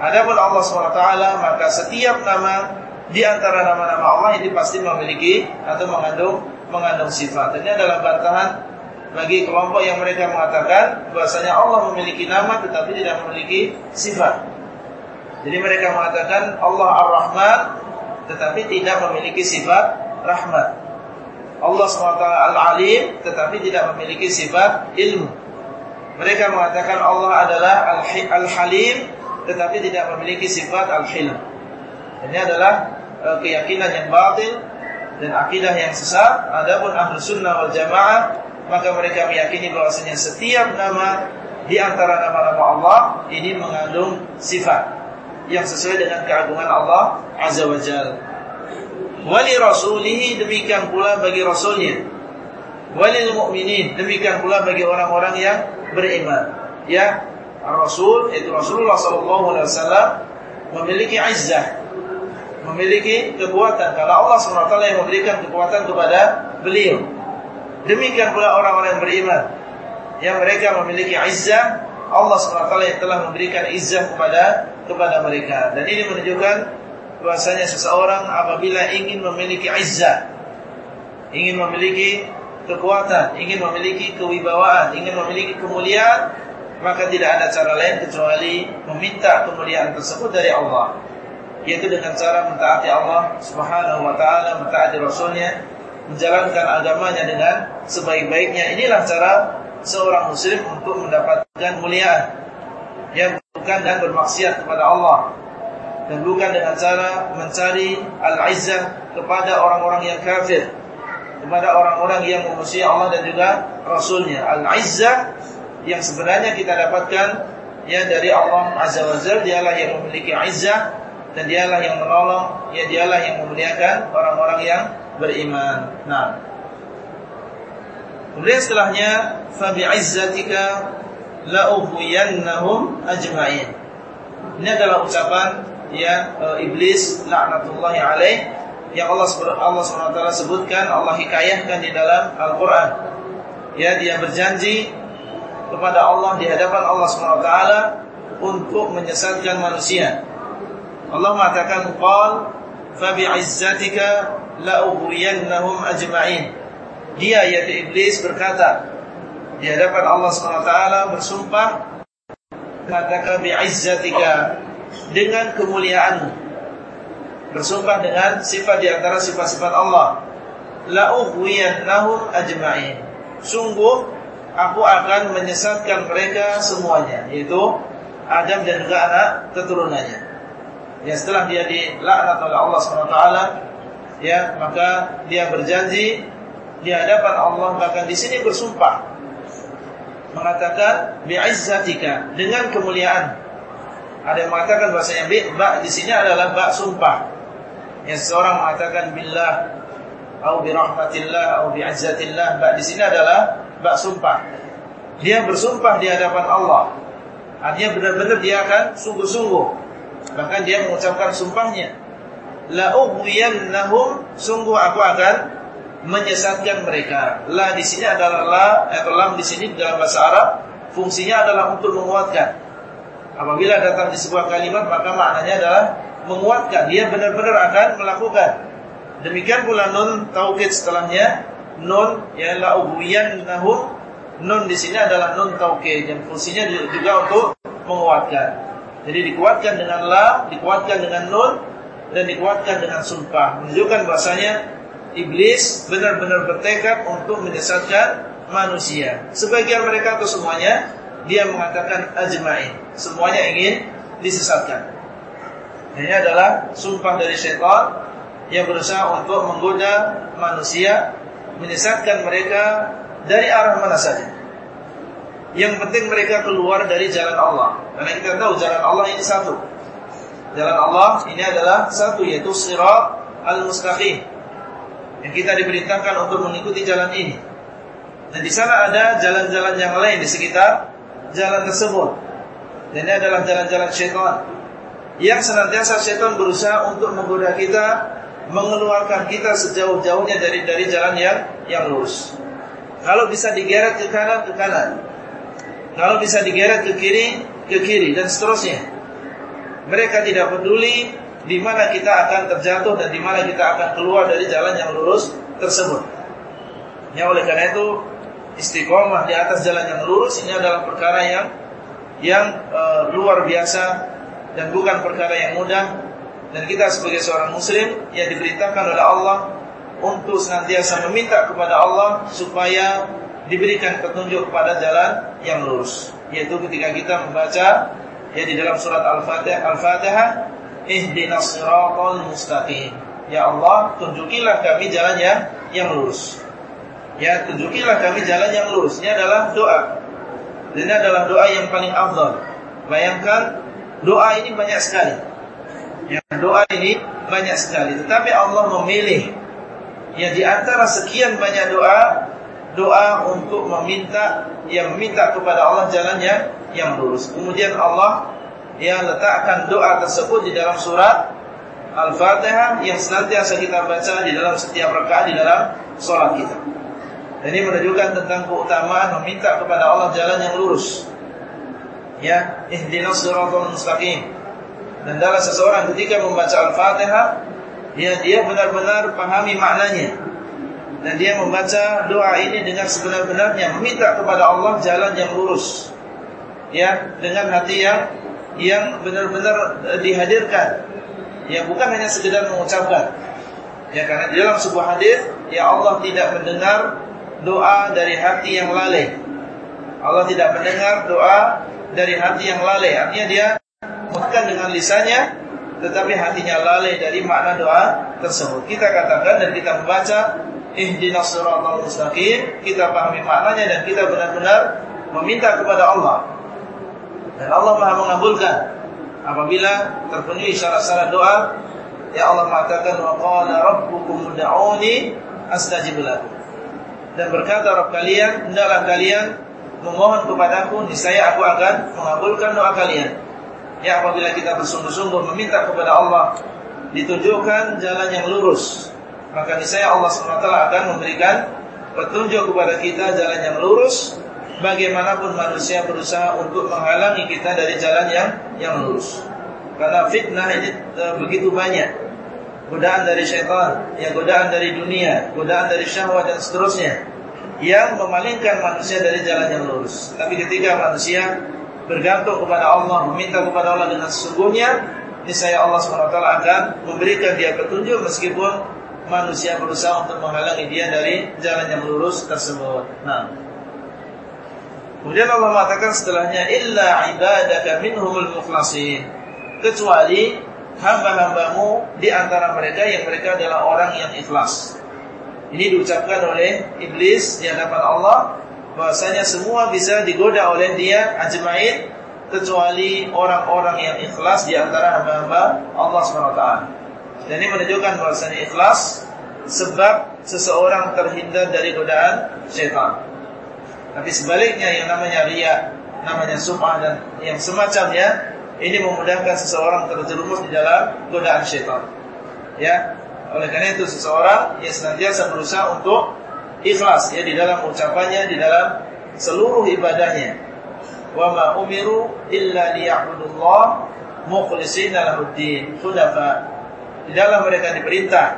adapun Allah SWT maka setiap nama di antara nama-nama Allah ini pasti memiliki atau mengandung mengandung sifat. Ini adalah bantahan bagi kelompok yang mereka mengatakan bahasanya Allah memiliki nama tetapi tidak memiliki sifat. Jadi mereka mengatakan Allah Ar-Rahman tetapi tidak memiliki sifat rahmat. Allah SWT Al-Alim tetapi tidak memiliki sifat ilmu. Mereka mengatakan Allah adalah Al-Halim tetapi tidak memiliki sifat Al-Hilm. Ini adalah Eh, keyakinan yang batil dan akidah yang sesat. Adapun ahlu sunnah wal jamaah maka mereka meyakini bahwasanya setiap nama di antara nama-nama Allah ini mengandung sifat yang sesuai dengan keagungan Allah Azza wa Jalla. Wali rasulihi demikian pula bagi rasulnya. Walil mu'minin demikian pula bagi orang-orang yang beriman. Ya, Rasul itu Rasulullah wasallam memiliki izzah memiliki kekuatan. Kalau Allah SWT yang memberikan kekuatan kepada beliau. Demikian pula orang-orang beriman. Yang mereka memiliki izzah Allah SWT yang telah memberikan izzah kepada kepada mereka. Dan ini menunjukkan bahwasanya seseorang apabila ingin memiliki izzah, ingin memiliki kekuatan, ingin memiliki kewibawaan, ingin memiliki kemuliaan, maka tidak ada cara lain kecuali meminta kemuliaan tersebut dari Allah. Yaitu dengan cara mentaati Allah Subhanahu wa taala, mentaati Rasulnya, menjalankan agamanya dengan sebaik-baiknya. Inilah cara seorang muslim untuk mendapatkan muliaan yang bukan dan bermaksiat kepada Allah dan bukan dengan cara mencari al-izzah kepada orang-orang yang kafir kepada orang-orang yang memusuhi Allah dan juga Rasulnya al-izzah yang sebenarnya kita dapatkan ya dari Allah Azza wa Jalla dialah yang memiliki izzah dan dialah yang menolong ya dialah yang memuliakan orang-orang yang beriman. Nah. Kemudian setelahnya fa bi'izzatika la ughwiyannahum ajma'in. Ini adalah ucapan ya e, iblis laknatullahi alaih yang Allah Allah SWT sebutkan Allah hikayahkan di dalam Al-Qur'an. Ya dia berjanji kepada Allah di hadapan Allah SWT untuk menyesatkan manusia. Allah mengatakan qal fa bi'izzatika la ughwiyannahum ajma'in. Dia yaitu iblis berkata di hadapan Allah SWT bersumpah mengatakan bi'izzatika dengan kemuliaanmu. Bersumpah dengan sifat di antara sifat-sifat Allah. La ughwiyannahum ajma'in. Sungguh aku akan menyesatkan mereka semuanya yaitu Adam dan juga anak keturunannya. Ya setelah dia dilaknat oleh Allah SWT ya maka dia berjanji di hadapan Allah bahkan di sini bersumpah mengatakan bi'izzatika dengan kemuliaan. Ada yang mengatakan bahasanya bi ba di sini adalah ba sumpah. Yang seorang mengatakan billah atau bi rahmatillah atau bi ba di sini adalah bak sumpah. Dia bersumpah di hadapan Allah. Artinya benar-benar dia akan sungguh-sungguh. Bahkan dia mengucapkan sumpahnya. La ughwiyannahum sungguh aku akan menyesatkan mereka. La di sini adalah la atau lam di sini dalam bahasa Arab fungsinya adalah untuk menguatkan. Apabila datang di sebuah kalimat maka maknanya adalah menguatkan. Dia benar-benar akan melakukan. Demikian pula nun taukid setelahnya nun ya la ubiyannahum nun di sini adalah nun taukid yang fungsinya juga untuk menguatkan. Jadi dikuatkan dengan la, dikuatkan dengan nun dan dikuatkan dengan sumpah. Menunjukkan bahasanya iblis benar-benar bertekad untuk menyesatkan manusia. Sebagian mereka atau semuanya dia mengatakan ajma'in. Semuanya ingin disesatkan. Ini adalah sumpah dari syaitan yang berusaha untuk menggoda manusia menyesatkan mereka dari arah mana saja. Yang penting mereka keluar dari jalan Allah. Karena kita tahu jalan Allah ini satu. Jalan Allah ini adalah satu yaitu sirat al-mustaqim. Yang kita diperintahkan untuk mengikuti jalan ini. Dan di sana ada jalan-jalan yang lain di sekitar jalan tersebut. Dan ini adalah jalan-jalan syaitan. Yang senantiasa syaitan berusaha untuk menggoda kita mengeluarkan kita sejauh-jauhnya dari dari jalan yang yang lurus. Kalau bisa digeret ke kanan ke kanan. Kalau bisa digeret ke kiri ke kiri dan seterusnya. Mereka tidak peduli di mana kita akan terjatuh dan di mana kita akan keluar dari jalan yang lurus tersebut. Ya oleh karena itu istiqomah di atas jalan yang lurus ini adalah perkara yang yang uh, luar biasa dan bukan perkara yang mudah dan kita sebagai seorang muslim yang diberitakan oleh Allah untuk senantiasa meminta kepada Allah supaya diberikan petunjuk kepada jalan yang lurus. Yaitu ketika kita membaca ya di dalam surat Al-Fatihah, Al-Fatihah, ihdinas mustaqim. Ya Allah, tunjukilah kami jalan yang yang lurus. Ya, tunjukilah kami jalan yang lurus. Ini adalah doa. Ini adalah doa yang paling afdal. Bayangkan doa ini banyak sekali. Yang doa ini banyak sekali, tetapi Allah memilih yang di antara sekian banyak doa, doa untuk meminta yang meminta kepada Allah jalannya yang lurus. Kemudian Allah yang letakkan doa tersebut di dalam surat Al-Fatihah yang senantiasa kita baca di dalam setiap rakaat di dalam sholat kita. Dan ini menunjukkan tentang keutamaan meminta kepada Allah jalan yang lurus. Ya, ihdinas siratal mustaqim. Dan dalam seseorang ketika membaca Al-Fatihah, ya dia benar-benar pahami maknanya. Dan dia membaca doa ini dengan sebenar-benarnya, meminta kepada Allah jalan yang lurus. Ya, dengan hati yang yang benar-benar eh, dihadirkan. Ya, bukan hanya sekedar mengucapkan. Ya, karena di dalam sebuah hadis, ya Allah tidak mendengar doa dari hati yang lalai. Allah tidak mendengar doa dari hati yang lalai. Artinya dia bukan dengan lisannya tetapi hatinya lalai dari makna doa tersebut. Kita katakan dan kita membaca ihdinas siratal mustaqim, kita pahami maknanya dan kita benar-benar meminta kepada Allah. Dan Allah Maha mengabulkan apabila terpenuhi syarat-syarat doa. Ya Allah mengatakan wa qala rabbukum ud'uni astajib lakum. Dan berkata Rabb kalian, hendaklah kalian memohon kepadaku, niscaya aku akan mengabulkan doa kalian. Ya apabila kita bersungguh-sungguh meminta kepada Allah ditunjukkan jalan yang lurus, maka niscaya Allah SWT akan memberikan petunjuk kepada kita jalan yang lurus. Bagaimanapun manusia berusaha untuk menghalangi kita dari jalan yang yang lurus. Karena fitnah ini e, begitu banyak. Godaan dari syaitan, ya godaan dari dunia, godaan dari syahwat dan seterusnya yang memalingkan manusia dari jalan yang lurus. Tapi ketika manusia bergantung kepada Allah, meminta kepada Allah dengan sesungguhnya, niscaya Allah SWT akan memberikan dia petunjuk meskipun manusia berusaha untuk menghalangi dia dari jalan yang lurus tersebut. Nah. Kemudian Allah mengatakan setelahnya illa ibadaka minhumul mukhlasin. Kecuali hamba-hambamu di antara mereka yang mereka adalah orang yang ikhlas. Ini diucapkan oleh iblis di hadapan Allah bahwasanya semua bisa digoda oleh dia ajmain kecuali orang-orang yang ikhlas di antara hamba-hamba Allah SWT. Dan ini menunjukkan bahwasanya ikhlas sebab seseorang terhindar dari godaan syaitan. Tapi sebaliknya yang namanya riya, namanya sum'ah dan yang semacamnya ini memudahkan seseorang terjerumus di dalam godaan syaitan. Ya, oleh karena itu seseorang yang senantiasa berusaha untuk ikhlas ya di dalam ucapannya, di dalam seluruh ibadahnya. Wa ma umiru illa liya'budullah mukhlishina lahuddin. Hunafa. Di dalam mereka diperintah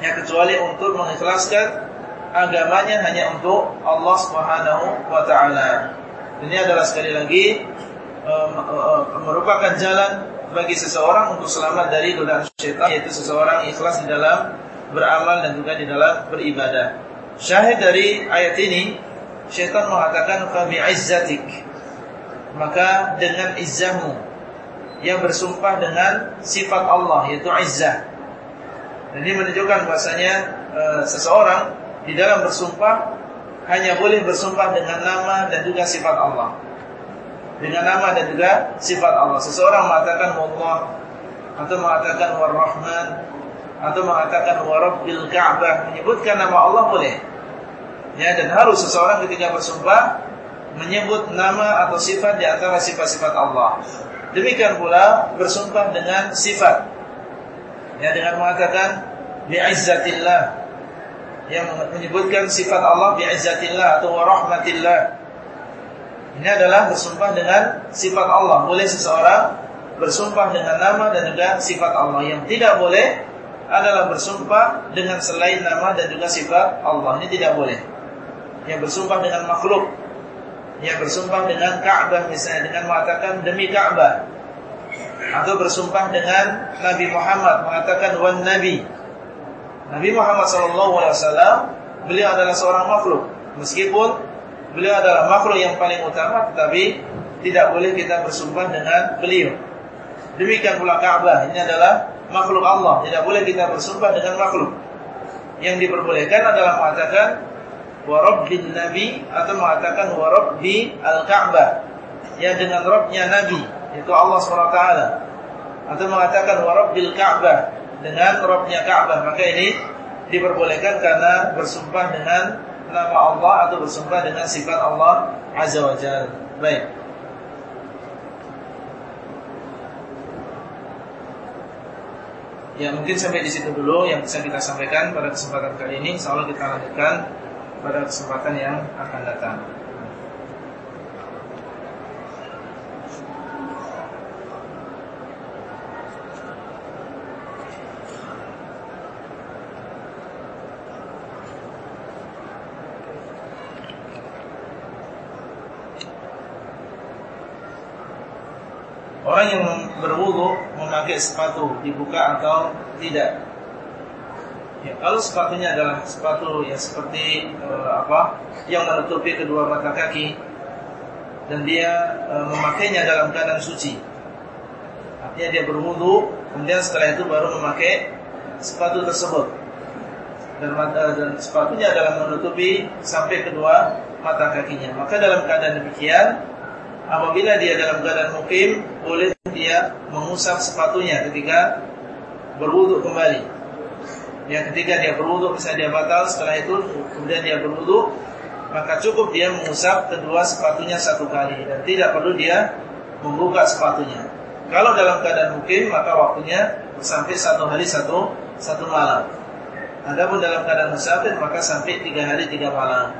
ya kecuali untuk mengikhlaskan agamanya hanya untuk Allah Subhanahu wa taala. Ini adalah sekali lagi uh, uh, merupakan jalan bagi seseorang untuk selamat dari godaan syaitan yaitu seseorang ikhlas di dalam beramal dan juga di dalam beribadah. Syahid dari ayat ini syaitan mengatakan fa bi'izzatik maka dengan izzahmu yang bersumpah dengan sifat Allah yaitu izzah. Dan ini menunjukkan bahasanya e, seseorang di dalam bersumpah hanya boleh bersumpah dengan nama dan juga sifat Allah dengan nama dan juga sifat Allah. Seseorang mengatakan Allah atau mengatakan War-Rahman atau mengatakan Warabbil Ka'bah menyebutkan nama Allah boleh. Ya dan harus seseorang ketika bersumpah menyebut nama atau sifat di antara sifat-sifat Allah. Demikian pula bersumpah dengan sifat. Ya dengan mengatakan bi'izzatillah yang menyebutkan sifat Allah bi'izzatillah atau warahmatillah ini adalah bersumpah dengan sifat Allah. Boleh seseorang bersumpah dengan nama dan juga sifat Allah. Yang tidak boleh adalah bersumpah dengan selain nama dan juga sifat Allah. Ini tidak boleh. Yang bersumpah dengan makhluk. Yang bersumpah dengan Ka'bah misalnya dengan mengatakan demi Ka'bah. Atau bersumpah dengan Nabi Muhammad mengatakan wan Nabi. Nabi Muhammad SAW beliau adalah seorang makhluk. Meskipun Beliau adalah makhluk yang paling utama tetapi tidak boleh kita bersumpah dengan beliau. Demikian pula Ka'bah, ini adalah makhluk Allah, tidak boleh kita bersumpah dengan makhluk. Yang diperbolehkan adalah mengatakan wa rabbin nabi atau mengatakan wa rabbi al-Ka'bah. Yang dengan Rabbnya Nabi, itu Allah SWT. Atau mengatakan wa rabbil Ka'bah dengan Rabbnya Ka'bah. Maka ini diperbolehkan karena bersumpah dengan nama Allah atau bersumpah dengan sifat Allah Azza wa Jalla. Baik. Ya mungkin sampai di situ dulu yang bisa kita sampaikan pada kesempatan kali ini. Insyaallah kita lanjutkan pada kesempatan yang akan datang. Orang yang berwudu memakai sepatu dibuka atau tidak Ya, kalau sepatunya adalah sepatu yang seperti uh, apa? Yang menutupi kedua mata kaki dan dia uh, memakainya dalam keadaan suci. Artinya dia berwudu, kemudian setelah itu baru memakai sepatu tersebut. Dan, mata, dan sepatunya adalah menutupi sampai kedua mata kakinya. Maka dalam keadaan demikian apabila dia dalam keadaan mukim boleh dia mengusap sepatunya ketika berwudu kembali. Ya ketika dia berwudu bisa dia batal setelah itu kemudian dia berwudu maka cukup dia mengusap kedua sepatunya satu kali dan tidak perlu dia membuka sepatunya. Kalau dalam keadaan mukim maka waktunya sampai satu hari satu satu malam. Adapun dalam keadaan musafir maka sampai tiga hari tiga malam.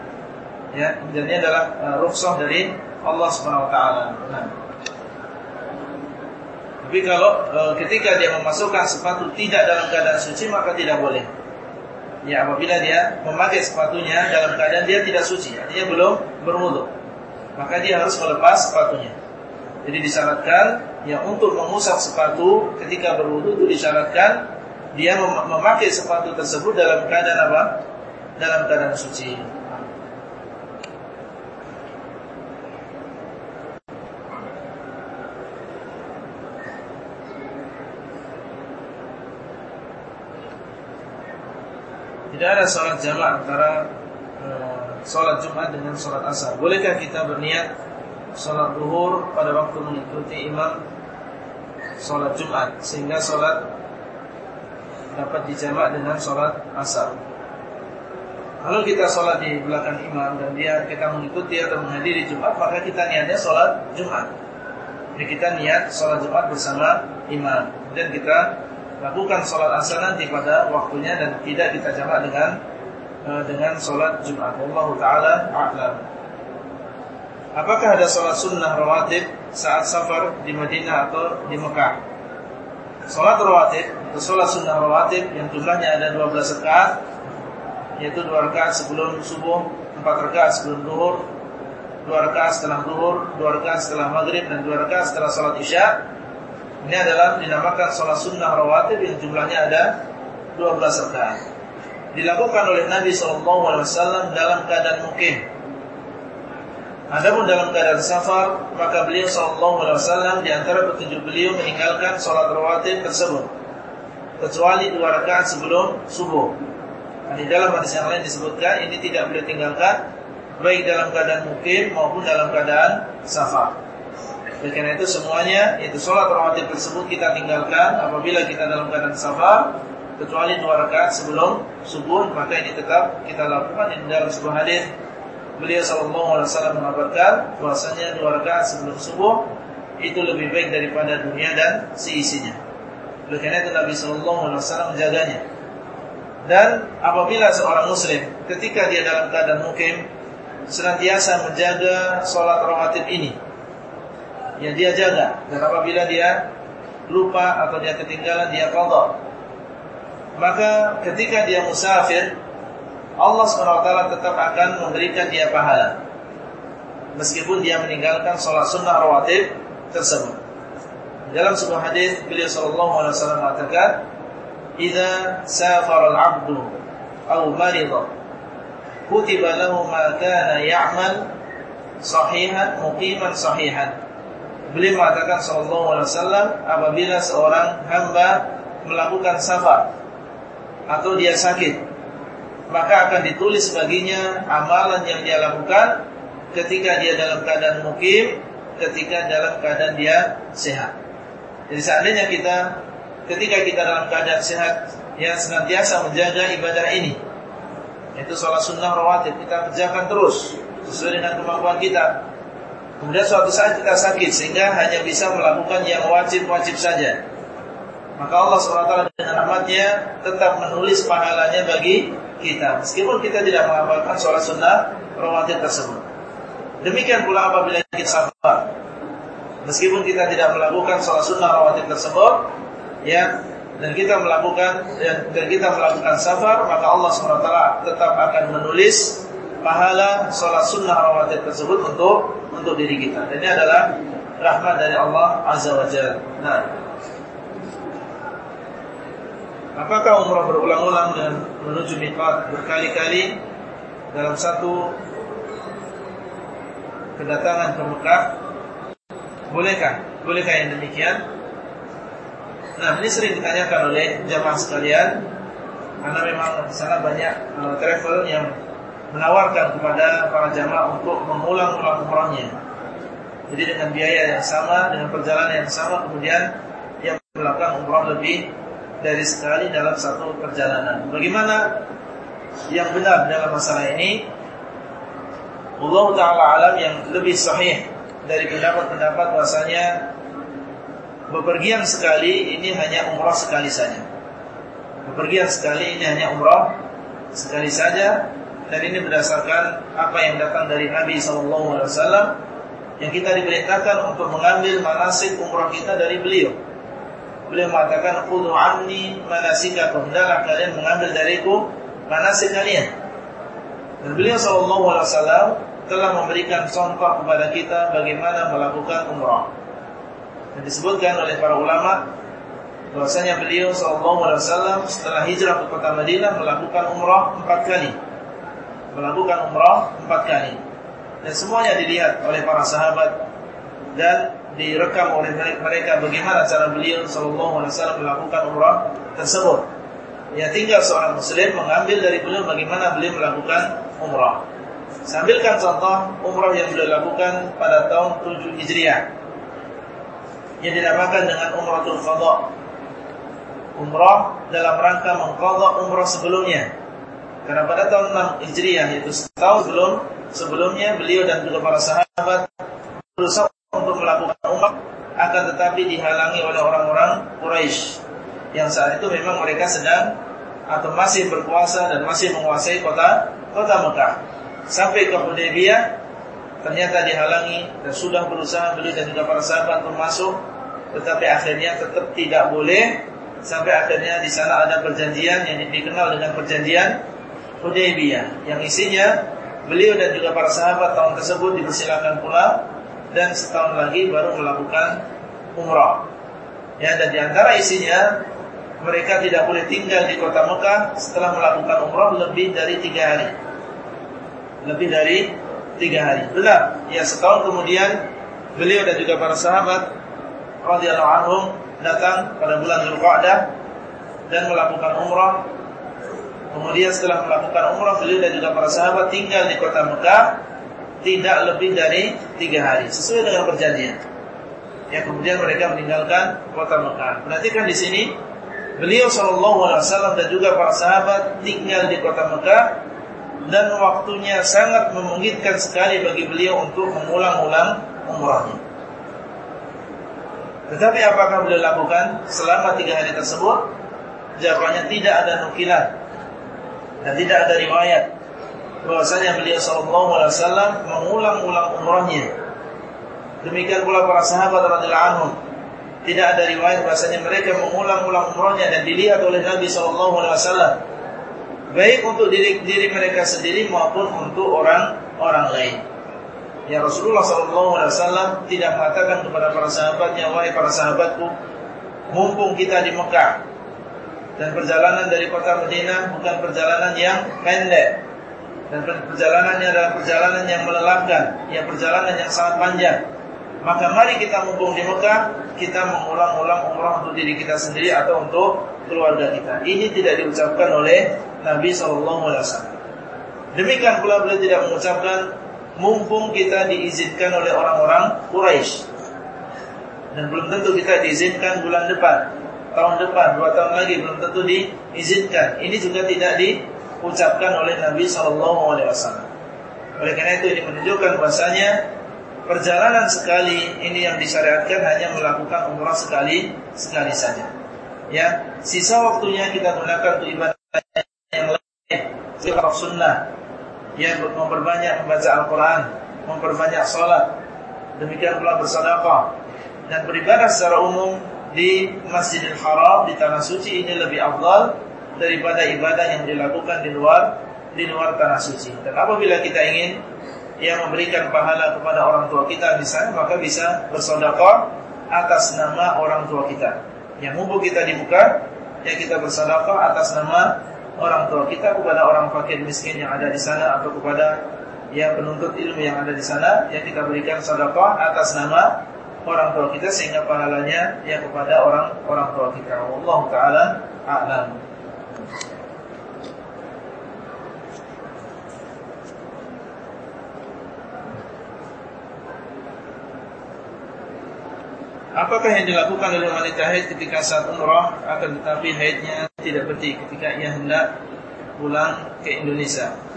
Ya, ini adalah uh, dari Allah Subhanahu wa taala. Nah. Tapi kalau e, ketika dia memasukkan sepatu tidak dalam keadaan suci maka tidak boleh. Ya apabila dia memakai sepatunya dalam keadaan dia tidak suci, artinya belum berwudu. Maka dia harus melepas sepatunya. Jadi disyaratkan ya untuk mengusap sepatu ketika berwudu itu disyaratkan dia memakai sepatu tersebut dalam keadaan apa? Dalam keadaan suci. Tidak ada sholat jamaah antara uh, sholat Jumat dengan sholat asar. Bolehkah kita berniat sholat duhur pada waktu mengikuti imam sholat Jumat sehingga sholat dapat dijamak dengan sholat asar? Kalau kita sholat di belakang imam dan dia kita mengikuti atau menghadiri Jumat, maka kita niatnya sholat Jumat. Jadi kita niat sholat Jumat bersama imam dan kita lakukan sholat asar nanti pada waktunya dan tidak kita jamak dengan uh, dengan sholat Jumat. Allah Taala a'lam. Apakah ada sholat sunnah rawatib saat safar di Madinah atau di Mekah? Sholat rawatib atau sholat sunnah rawatib yang jumlahnya ada 12 rakaat yaitu 2 rakaat sebelum subuh, 4 rakaat sebelum duhur, 2 rakaat setelah duhur, 2 rakaat setelah maghrib dan 2 rakaat setelah sholat isya ini adalah dinamakan sholat sunnah rawatib yang jumlahnya ada 12 rakaat. Dilakukan oleh Nabi SAW dalam keadaan mukim. Adapun dalam keadaan safar, maka beliau SAW di antara petunjuk beliau meninggalkan sholat rawatib tersebut. Kecuali dua rakaat sebelum subuh. Nah, di dalam hadis yang lain disebutkan ini tidak boleh tinggalkan baik dalam keadaan mukim maupun dalam keadaan safar. Oleh karena itu semuanya itu sholat rawatib tersebut kita tinggalkan apabila kita dalam keadaan safar kecuali dua rakaat sebelum subuh maka ini tetap kita lakukan di dalam sebuah hadis beliau sallallahu alaihi wasallam mengabarkan bahwasanya dua rakaat sebelum subuh itu lebih baik daripada dunia dan seisinya. Oleh karena itu Nabi sallallahu alaihi wasallam menjaganya. Dan apabila seorang muslim ketika dia dalam keadaan mukim senantiasa menjaga sholat rawatib ini yang dia jaga. Dan apabila dia lupa atau dia ketinggalan dia qadha. Maka ketika dia musafir Allah SWT tetap akan memberikan dia pahala. Meskipun dia meninggalkan sholat sunnah rawatib tersebut. Dalam sebuah hadis beliau sallallahu alaihi wasallam mengatakan idza safara al-'abdu aw marida kutiba lahu ma kana ya'mal sahihan muqiman sahihan Beliau mengatakan sallallahu alaihi wasallam apabila seorang hamba melakukan safar atau dia sakit maka akan ditulis baginya amalan yang dia lakukan ketika dia dalam keadaan mukim ketika dalam keadaan dia sehat. Jadi seandainya kita ketika kita dalam keadaan sehat yang senantiasa menjaga ibadah ini. Itu sholat sunnah rawatib. Kita kerjakan terus sesuai dengan kemampuan kita Kemudian suatu saat kita sakit sehingga hanya bisa melakukan yang wajib-wajib saja. Maka Allah SWT dengan rahmatnya tetap menulis pahalanya bagi kita. Meskipun kita tidak mengamalkan sholat sunnah rawatib tersebut. Demikian pula apabila kita sabar. Meskipun kita tidak melakukan sholat sunnah rawatib tersebut, ya, dan kita melakukan dan kita melakukan sabar, maka Allah SWT tetap akan menulis pahala sholat sunnah rawatib tersebut untuk untuk diri kita. Dan ini adalah rahmat dari Allah Azza wa Jalla. Nah, apakah umrah berulang-ulang dan menuju miqat berkali-kali dalam satu kedatangan ke Mekah? Bolehkah? Bolehkah yang demikian? Nah, ini sering ditanyakan oleh jamaah sekalian karena memang di sana banyak uh, travel yang menawarkan kepada para jamaah untuk mengulang-ulang umrahnya. Jadi dengan biaya yang sama, dengan perjalanan yang sama, kemudian yang melakukan umrah lebih dari sekali dalam satu perjalanan. Bagaimana yang benar dalam masalah ini? Allah Taala alam yang lebih sahih dari pendapat-pendapat bahasanya bepergian sekali ini hanya umrah sekali saja. Bepergian sekali ini hanya umrah sekali saja dan ini berdasarkan apa yang datang dari Nabi SAW yang kita diperintahkan untuk mengambil manasik umrah kita dari beliau. Beliau mengatakan khudhu anni manasikakum hendaklah kalian mengambil dariku manasik kalian. Dan beliau SAW telah memberikan contoh kepada kita bagaimana melakukan umrah. Dan disebutkan oleh para ulama bahwasanya beliau wasallam setelah hijrah ke kota Madinah melakukan umrah empat kali. Melakukan umrah empat kali. Dan semuanya dilihat oleh para sahabat dan direkam oleh mereka bagaimana cara beliau sallallahu alaihi wasallam melakukan umrah tersebut. Ya tinggal seorang muslim mengambil dari beliau bagaimana beliau melakukan umrah. Sambilkan contoh umrah yang beliau lakukan pada tahun 7 Hijriah yang dinamakan dengan Umratul Qadha. Umrah dalam rangka mengqadha umrah sebelumnya. Karena pada tahun 6 Hijriah yaitu setahun sebelum sebelumnya beliau dan juga para sahabat berusaha untuk melakukan umrah akan tetapi dihalangi oleh orang-orang Quraisy. Yang saat itu memang mereka sedang atau masih berkuasa dan masih menguasai kota kota Mekah. Sampai ke Hudaybiyah ternyata dihalangi dan sudah berusaha beliau dan juga para sahabat untuk masuk tetapi akhirnya tetap tidak boleh. Sampai akhirnya di sana ada perjanjian yang dikenal dengan perjanjian Hudaybiyah yang isinya beliau dan juga para sahabat tahun tersebut dipersilakan pulang dan setahun lagi baru melakukan umrah. Ya dan di antara isinya mereka tidak boleh tinggal di kota Mekah setelah melakukan umrah lebih dari tiga hari. Lebih dari tiga hari. Benar, ya setahun kemudian beliau dan juga para sahabat radhiyallahu anhum datang pada bulan Dzulqa'dah dan melakukan umrah. Kemudian setelah melakukan umrah beliau dan juga para sahabat tinggal di kota Mekah tidak lebih dari tiga hari sesuai dengan perjanjian. Ya kemudian mereka meninggalkan kota Mekah. Perhatikan di sini beliau Shallallahu Alaihi Wasallam dan juga para sahabat tinggal di kota Mekah dan waktunya sangat memungkinkan sekali bagi beliau untuk mengulang-ulang umrahnya. Tetapi apakah beliau lakukan selama tiga hari tersebut? Jawabannya tidak ada nukilan dan tidak ada riwayat bahwasanya beliau sallallahu alaihi wasallam mengulang-ulang umrahnya. Demikian pula para sahabat radhiyallahu anhum. Tidak ada riwayat bahwasanya mereka mengulang-ulang umrahnya dan dilihat oleh Nabi sallallahu alaihi wasallam. Baik untuk diri, diri mereka sendiri maupun untuk orang-orang lain. Ya Rasulullah SAW tidak mengatakan kepada para sahabatnya, wahai para sahabatku, mumpung kita di Mekah dan perjalanan dari kota Madinah bukan perjalanan yang pendek dan perjalanannya adalah perjalanan yang melelahkan, ya perjalanan yang sangat panjang. Maka mari kita mumpung di Mekah, kita mengulang-ulang umrah untuk diri kita sendiri atau untuk keluarga kita. Ini tidak diucapkan oleh Nabi SAW. Demikian pula beliau tidak mengucapkan mumpung kita diizinkan oleh orang-orang Quraisy. Dan belum tentu kita diizinkan bulan depan, tahun depan, dua tahun lagi belum tentu diizinkan. Ini juga tidak diucapkan oleh Nabi Shallallahu Alaihi Wasallam. Oleh karena itu ini menunjukkan bahasanya perjalanan sekali ini yang disyariatkan hanya melakukan umrah sekali sekali saja. Ya, sisa waktunya kita gunakan untuk ibadah yang lain, seperti sunnah, yang memperbanyak membaca Al-Quran, memperbanyak sholat, demikian pula bersedekah dan beribadah secara umum di Masjidil Haram di tanah suci ini lebih afdal daripada ibadah yang dilakukan di luar di luar tanah suci. Dan apabila kita ingin yang memberikan pahala kepada orang tua kita misalnya maka bisa bersedekah atas nama orang tua kita. Yang mumpung kita dibuka, ya kita bersedekah atas nama orang tua kita kepada orang fakir miskin yang ada di sana atau kepada ya penuntut ilmu yang ada di sana yang kita berikan sedekah atas nama orang tua kita sehingga pahalanya ya kepada orang orang tua kita. Allah taala a'lam. Apakah yang dilakukan oleh wanita haid ketika saat umrah akan tetapi haidnya tidak berhenti ketika ia hendak pulang ke Indonesia?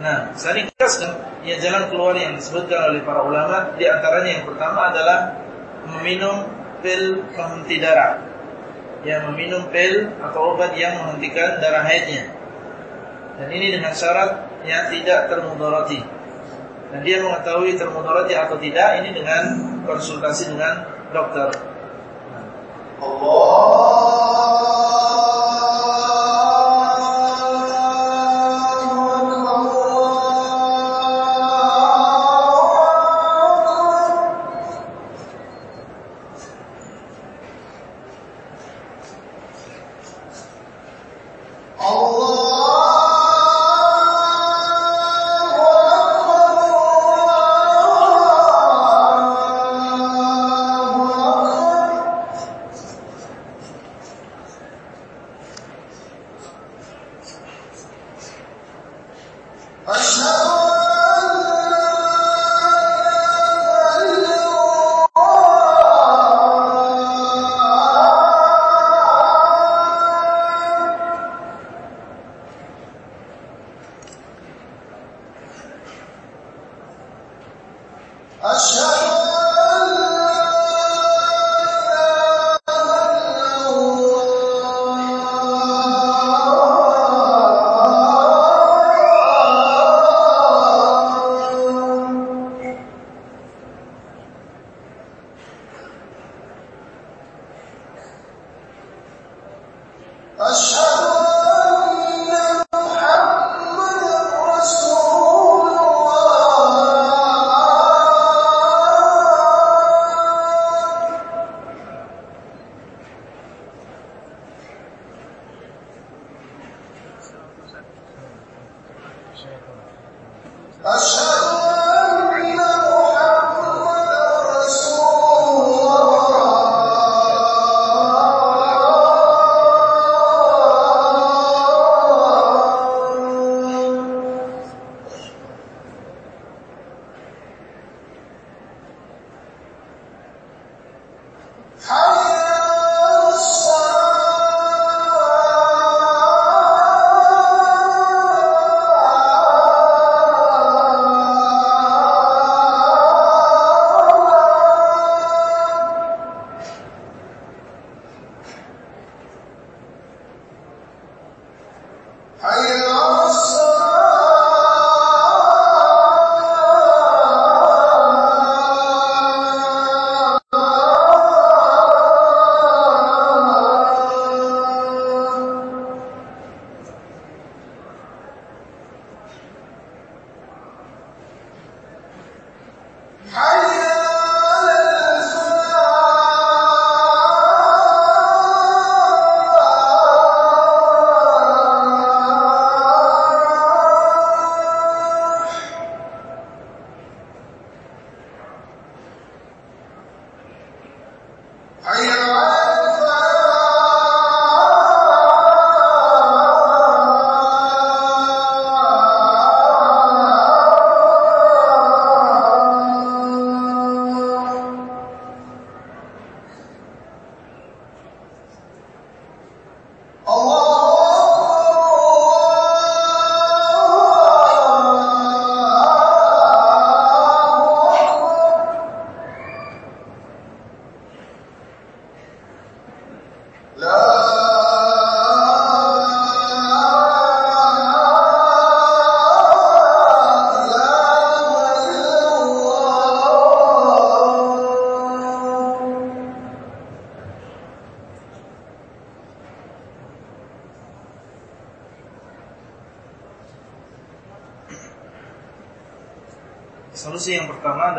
Nah, saya ringkaskan ya jalan keluar yang disebutkan oleh para ulama di antaranya yang pertama adalah meminum pil penghenti darah. Ya, meminum pil atau obat yang menghentikan darah haidnya. Dan ini dengan syarat yang tidak termudarati dan dia mengetahui termudarati atau tidak ini dengan konsultasi dengan dokter. Allah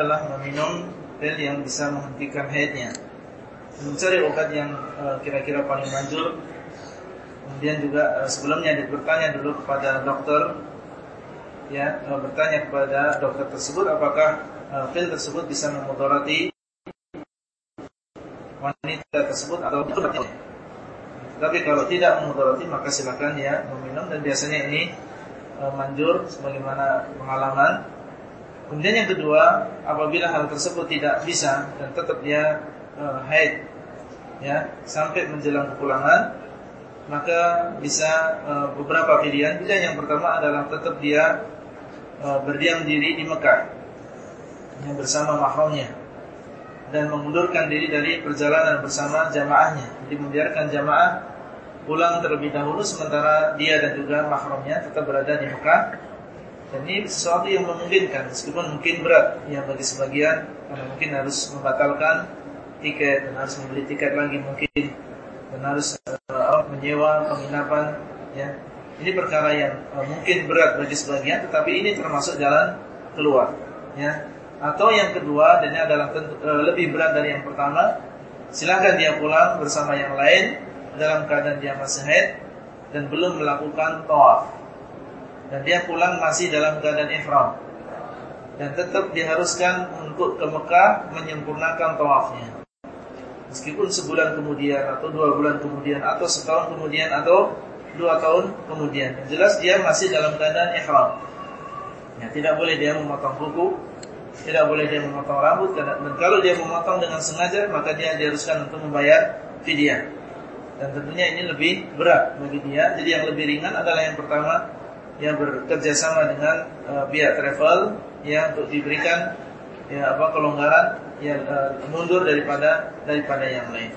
adalah meminum pil yang bisa menghentikan haidnya. Mencari obat yang eh, kira-kira paling manjur. Kemudian juga eh, sebelumnya bertanya dulu kepada dokter, ya eh, bertanya kepada dokter tersebut apakah pil tersebut bisa memudarati wanita tersebut atau tidak. Tapi kalau tidak memudarati maka silakan ya meminum dan biasanya ini manjur sebagaimana pengalaman Kemudian yang kedua, apabila hal tersebut tidak bisa dan tetap dia uh, haid ya, sampai menjelang kepulangan, maka bisa uh, beberapa pilihan. Pilihan yang pertama adalah tetap dia uh, berdiam diri di Mekah yang bersama mahramnya dan mengundurkan diri dari perjalanan bersama jamaahnya. Jadi membiarkan jamaah pulang terlebih dahulu sementara dia dan juga mahramnya tetap berada di Mekah dan ini sesuatu yang memungkinkan Meskipun mungkin berat. Ya bagi sebagian Karena mungkin harus membatalkan tiket Dan harus membeli tiket lagi mungkin. Dan harus uh, menyewa penginapan ya. Ini perkara yang uh, mungkin berat bagi sebagian Tetapi ini termasuk jalan keluar ya. Atau yang kedua Dan ini adalah tentu, uh, lebih berat dari yang pertama Silahkan dia pulang bersama yang lain Dalam keadaan dia masih haid Dan belum melakukan tawaf dan dia pulang masih dalam keadaan ihram. Dan tetap diharuskan untuk ke Mekah menyempurnakan tawafnya. Meskipun sebulan kemudian atau dua bulan kemudian atau setahun kemudian atau dua tahun kemudian. Jelas dia masih dalam keadaan ihram. Ya, tidak boleh dia memotong kuku tidak boleh dia memotong rambut. Dan kalau dia memotong dengan sengaja maka dia diharuskan untuk membayar fidyah. Dan tentunya ini lebih berat bagi dia. Jadi yang lebih ringan adalah yang pertama yang bekerja sama dengan uh, pihak travel yang untuk diberikan ya apa kelonggaran yang uh, mundur daripada daripada yang lain.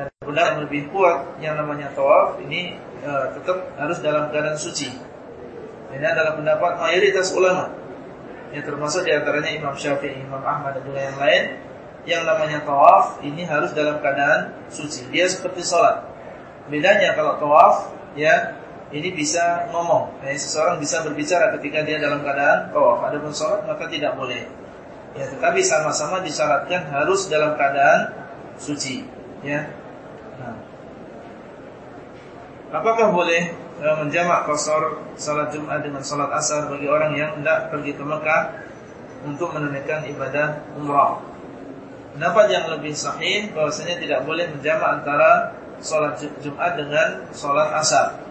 Dan benar lebih kuat yang namanya tawaf ini uh, tetap harus dalam keadaan suci. Ini adalah pendapat mayoritas ulama. Yang termasuk di antaranya Imam Syafi'i, Imam Ahmad dan juga yang lain yang namanya tawaf ini harus dalam keadaan suci. Dia seperti sholat. Bedanya kalau tawaf ya ini bisa ngomong. Ya, seseorang bisa berbicara ketika dia dalam keadaan tawaf. Adapun sholat maka tidak boleh. Ya, tetapi sama-sama disyaratkan harus dalam keadaan suci. Ya. Nah. Apakah boleh uh, menjamak kosor salat Jumat dengan salat asar bagi orang yang hendak pergi ke Mekah untuk menunaikan ibadah umrah? Pendapat yang lebih sahih bahwasanya tidak boleh menjamak antara salat Jumat dengan salat asar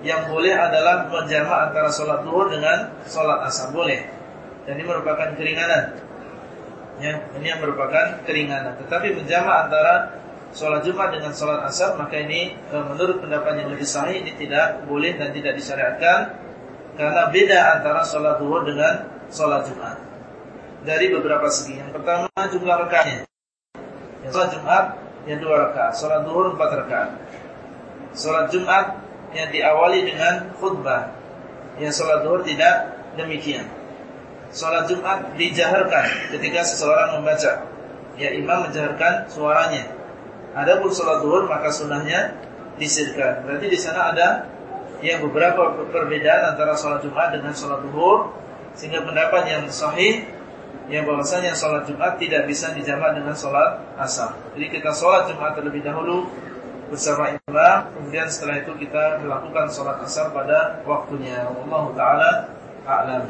yang boleh adalah menjamak antara sholat duhur dengan sholat asar. Boleh. Dan ini merupakan keringanan. Ya ini yang merupakan keringanan. Tetapi menjamak antara sholat jumat dengan sholat asar maka ini e, menurut pendapat yang lebih sahih ini tidak boleh dan tidak disyariatkan karena beda antara sholat duhur dengan sholat jumat. Dari beberapa segi. Yang pertama jumlah rakaatnya. Sholat jumat yang dua rakaat. Sholat duhur empat rakaat. Sholat jumat yang diawali dengan khutbah. Yang sholat duhur tidak demikian. Sholat Jumat dijaharkan ketika seseorang membaca. Ya imam menjaharkan suaranya. Adapun sholat duhur maka sunnahnya disirkan. Berarti di sana ada yang beberapa perbedaan antara sholat Jumat dengan sholat duhur. Sehingga pendapat yang sahih yang bahwasanya sholat Jumat tidak bisa dijamak dengan sholat asar. Jadi kita sholat Jumat terlebih dahulu bersama imam. Kemudian setelah itu kita melakukan sholat asar pada waktunya. Allah taala a'lam.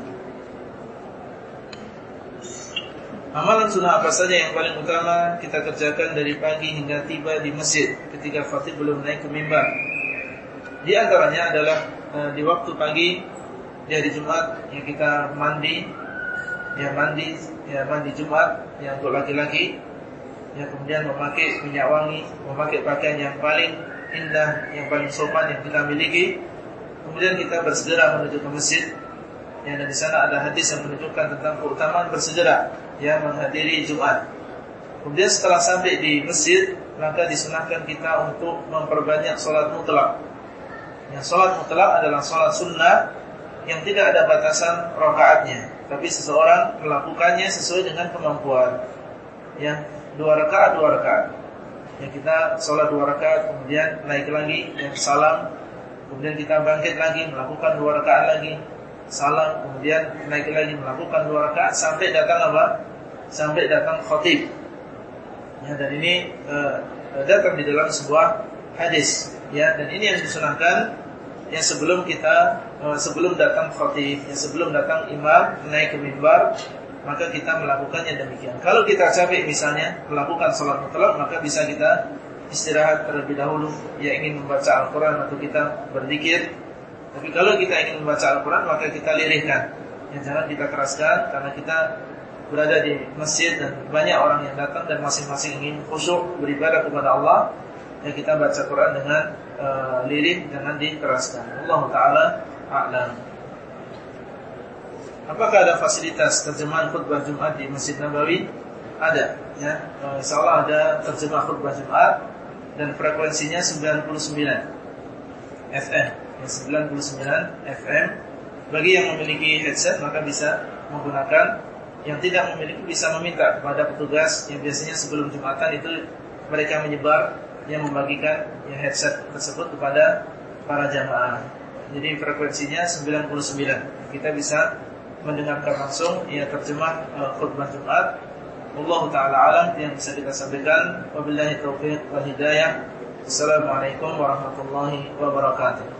Amalan sunnah apa saja yang paling utama kita kerjakan dari pagi hingga tiba di masjid ketika khatib belum naik ke mimbar. Di antaranya adalah uh, di waktu pagi di hari Jumat yang kita mandi, ya mandi, ya mandi Jumat yang untuk laki-laki yang kemudian memakai minyak wangi, memakai pakaian yang paling indah, yang paling sopan yang kita miliki. Kemudian kita bersegera menuju ke masjid. Yang di sana ada hadis yang menunjukkan tentang keutamaan bersegera yang menghadiri Jumat. Kemudian setelah sampai di masjid, maka disunahkan kita untuk memperbanyak sholat mutlak. Yang sholat mutlak adalah sholat sunnah yang tidak ada batasan rokaatnya, tapi seseorang melakukannya sesuai dengan kemampuan. Yang dua rakaat dua rakaat. Ya kita sholat dua rakaat kemudian naik lagi dan salam, kemudian kita bangkit lagi melakukan dua rakaat lagi, salam, kemudian naik lagi melakukan dua rakaat sampai datang apa? Sampai datang khatib. Ya, dan ini uh, datang di dalam sebuah hadis. Ya, dan ini yang disunahkan ya sebelum kita uh, sebelum datang khatib, ya sebelum datang imam naik ke mimbar, maka kita melakukannya demikian. Kalau kita capek misalnya melakukan sholat mutlak, maka bisa kita istirahat terlebih dahulu. Ya ingin membaca Al-Quran atau kita berzikir, tapi kalau kita ingin membaca Al-Quran maka kita lirihkan. Ya, jangan kita keraskan karena kita berada di masjid dan banyak orang yang datang dan masing-masing ingin khusyuk beribadah kepada Allah. Ya kita baca Quran dengan uh, lirih jangan dikeraskan. Allah taala a'lam. Apakah ada fasilitas terjemahan khutbah Jumat di Masjid Nabawi? Ada, ya. Uh, insyaallah ada terjemah khutbah Jumat dan frekuensinya 99 FM ya 99 FM bagi yang memiliki headset maka bisa menggunakan yang tidak memiliki bisa meminta kepada petugas yang biasanya sebelum Jumatan itu mereka menyebar yang membagikan ya headset tersebut kepada para jamaah. Jadi frekuensinya 99. Kita bisa mendengarkan langsung ya terjemah uh, khutbah Jumat. Allah taala alam yang bisa kita sampaikan. Wabillahi taufiq wal hidayah. Assalamualaikum warahmatullahi wabarakatuh.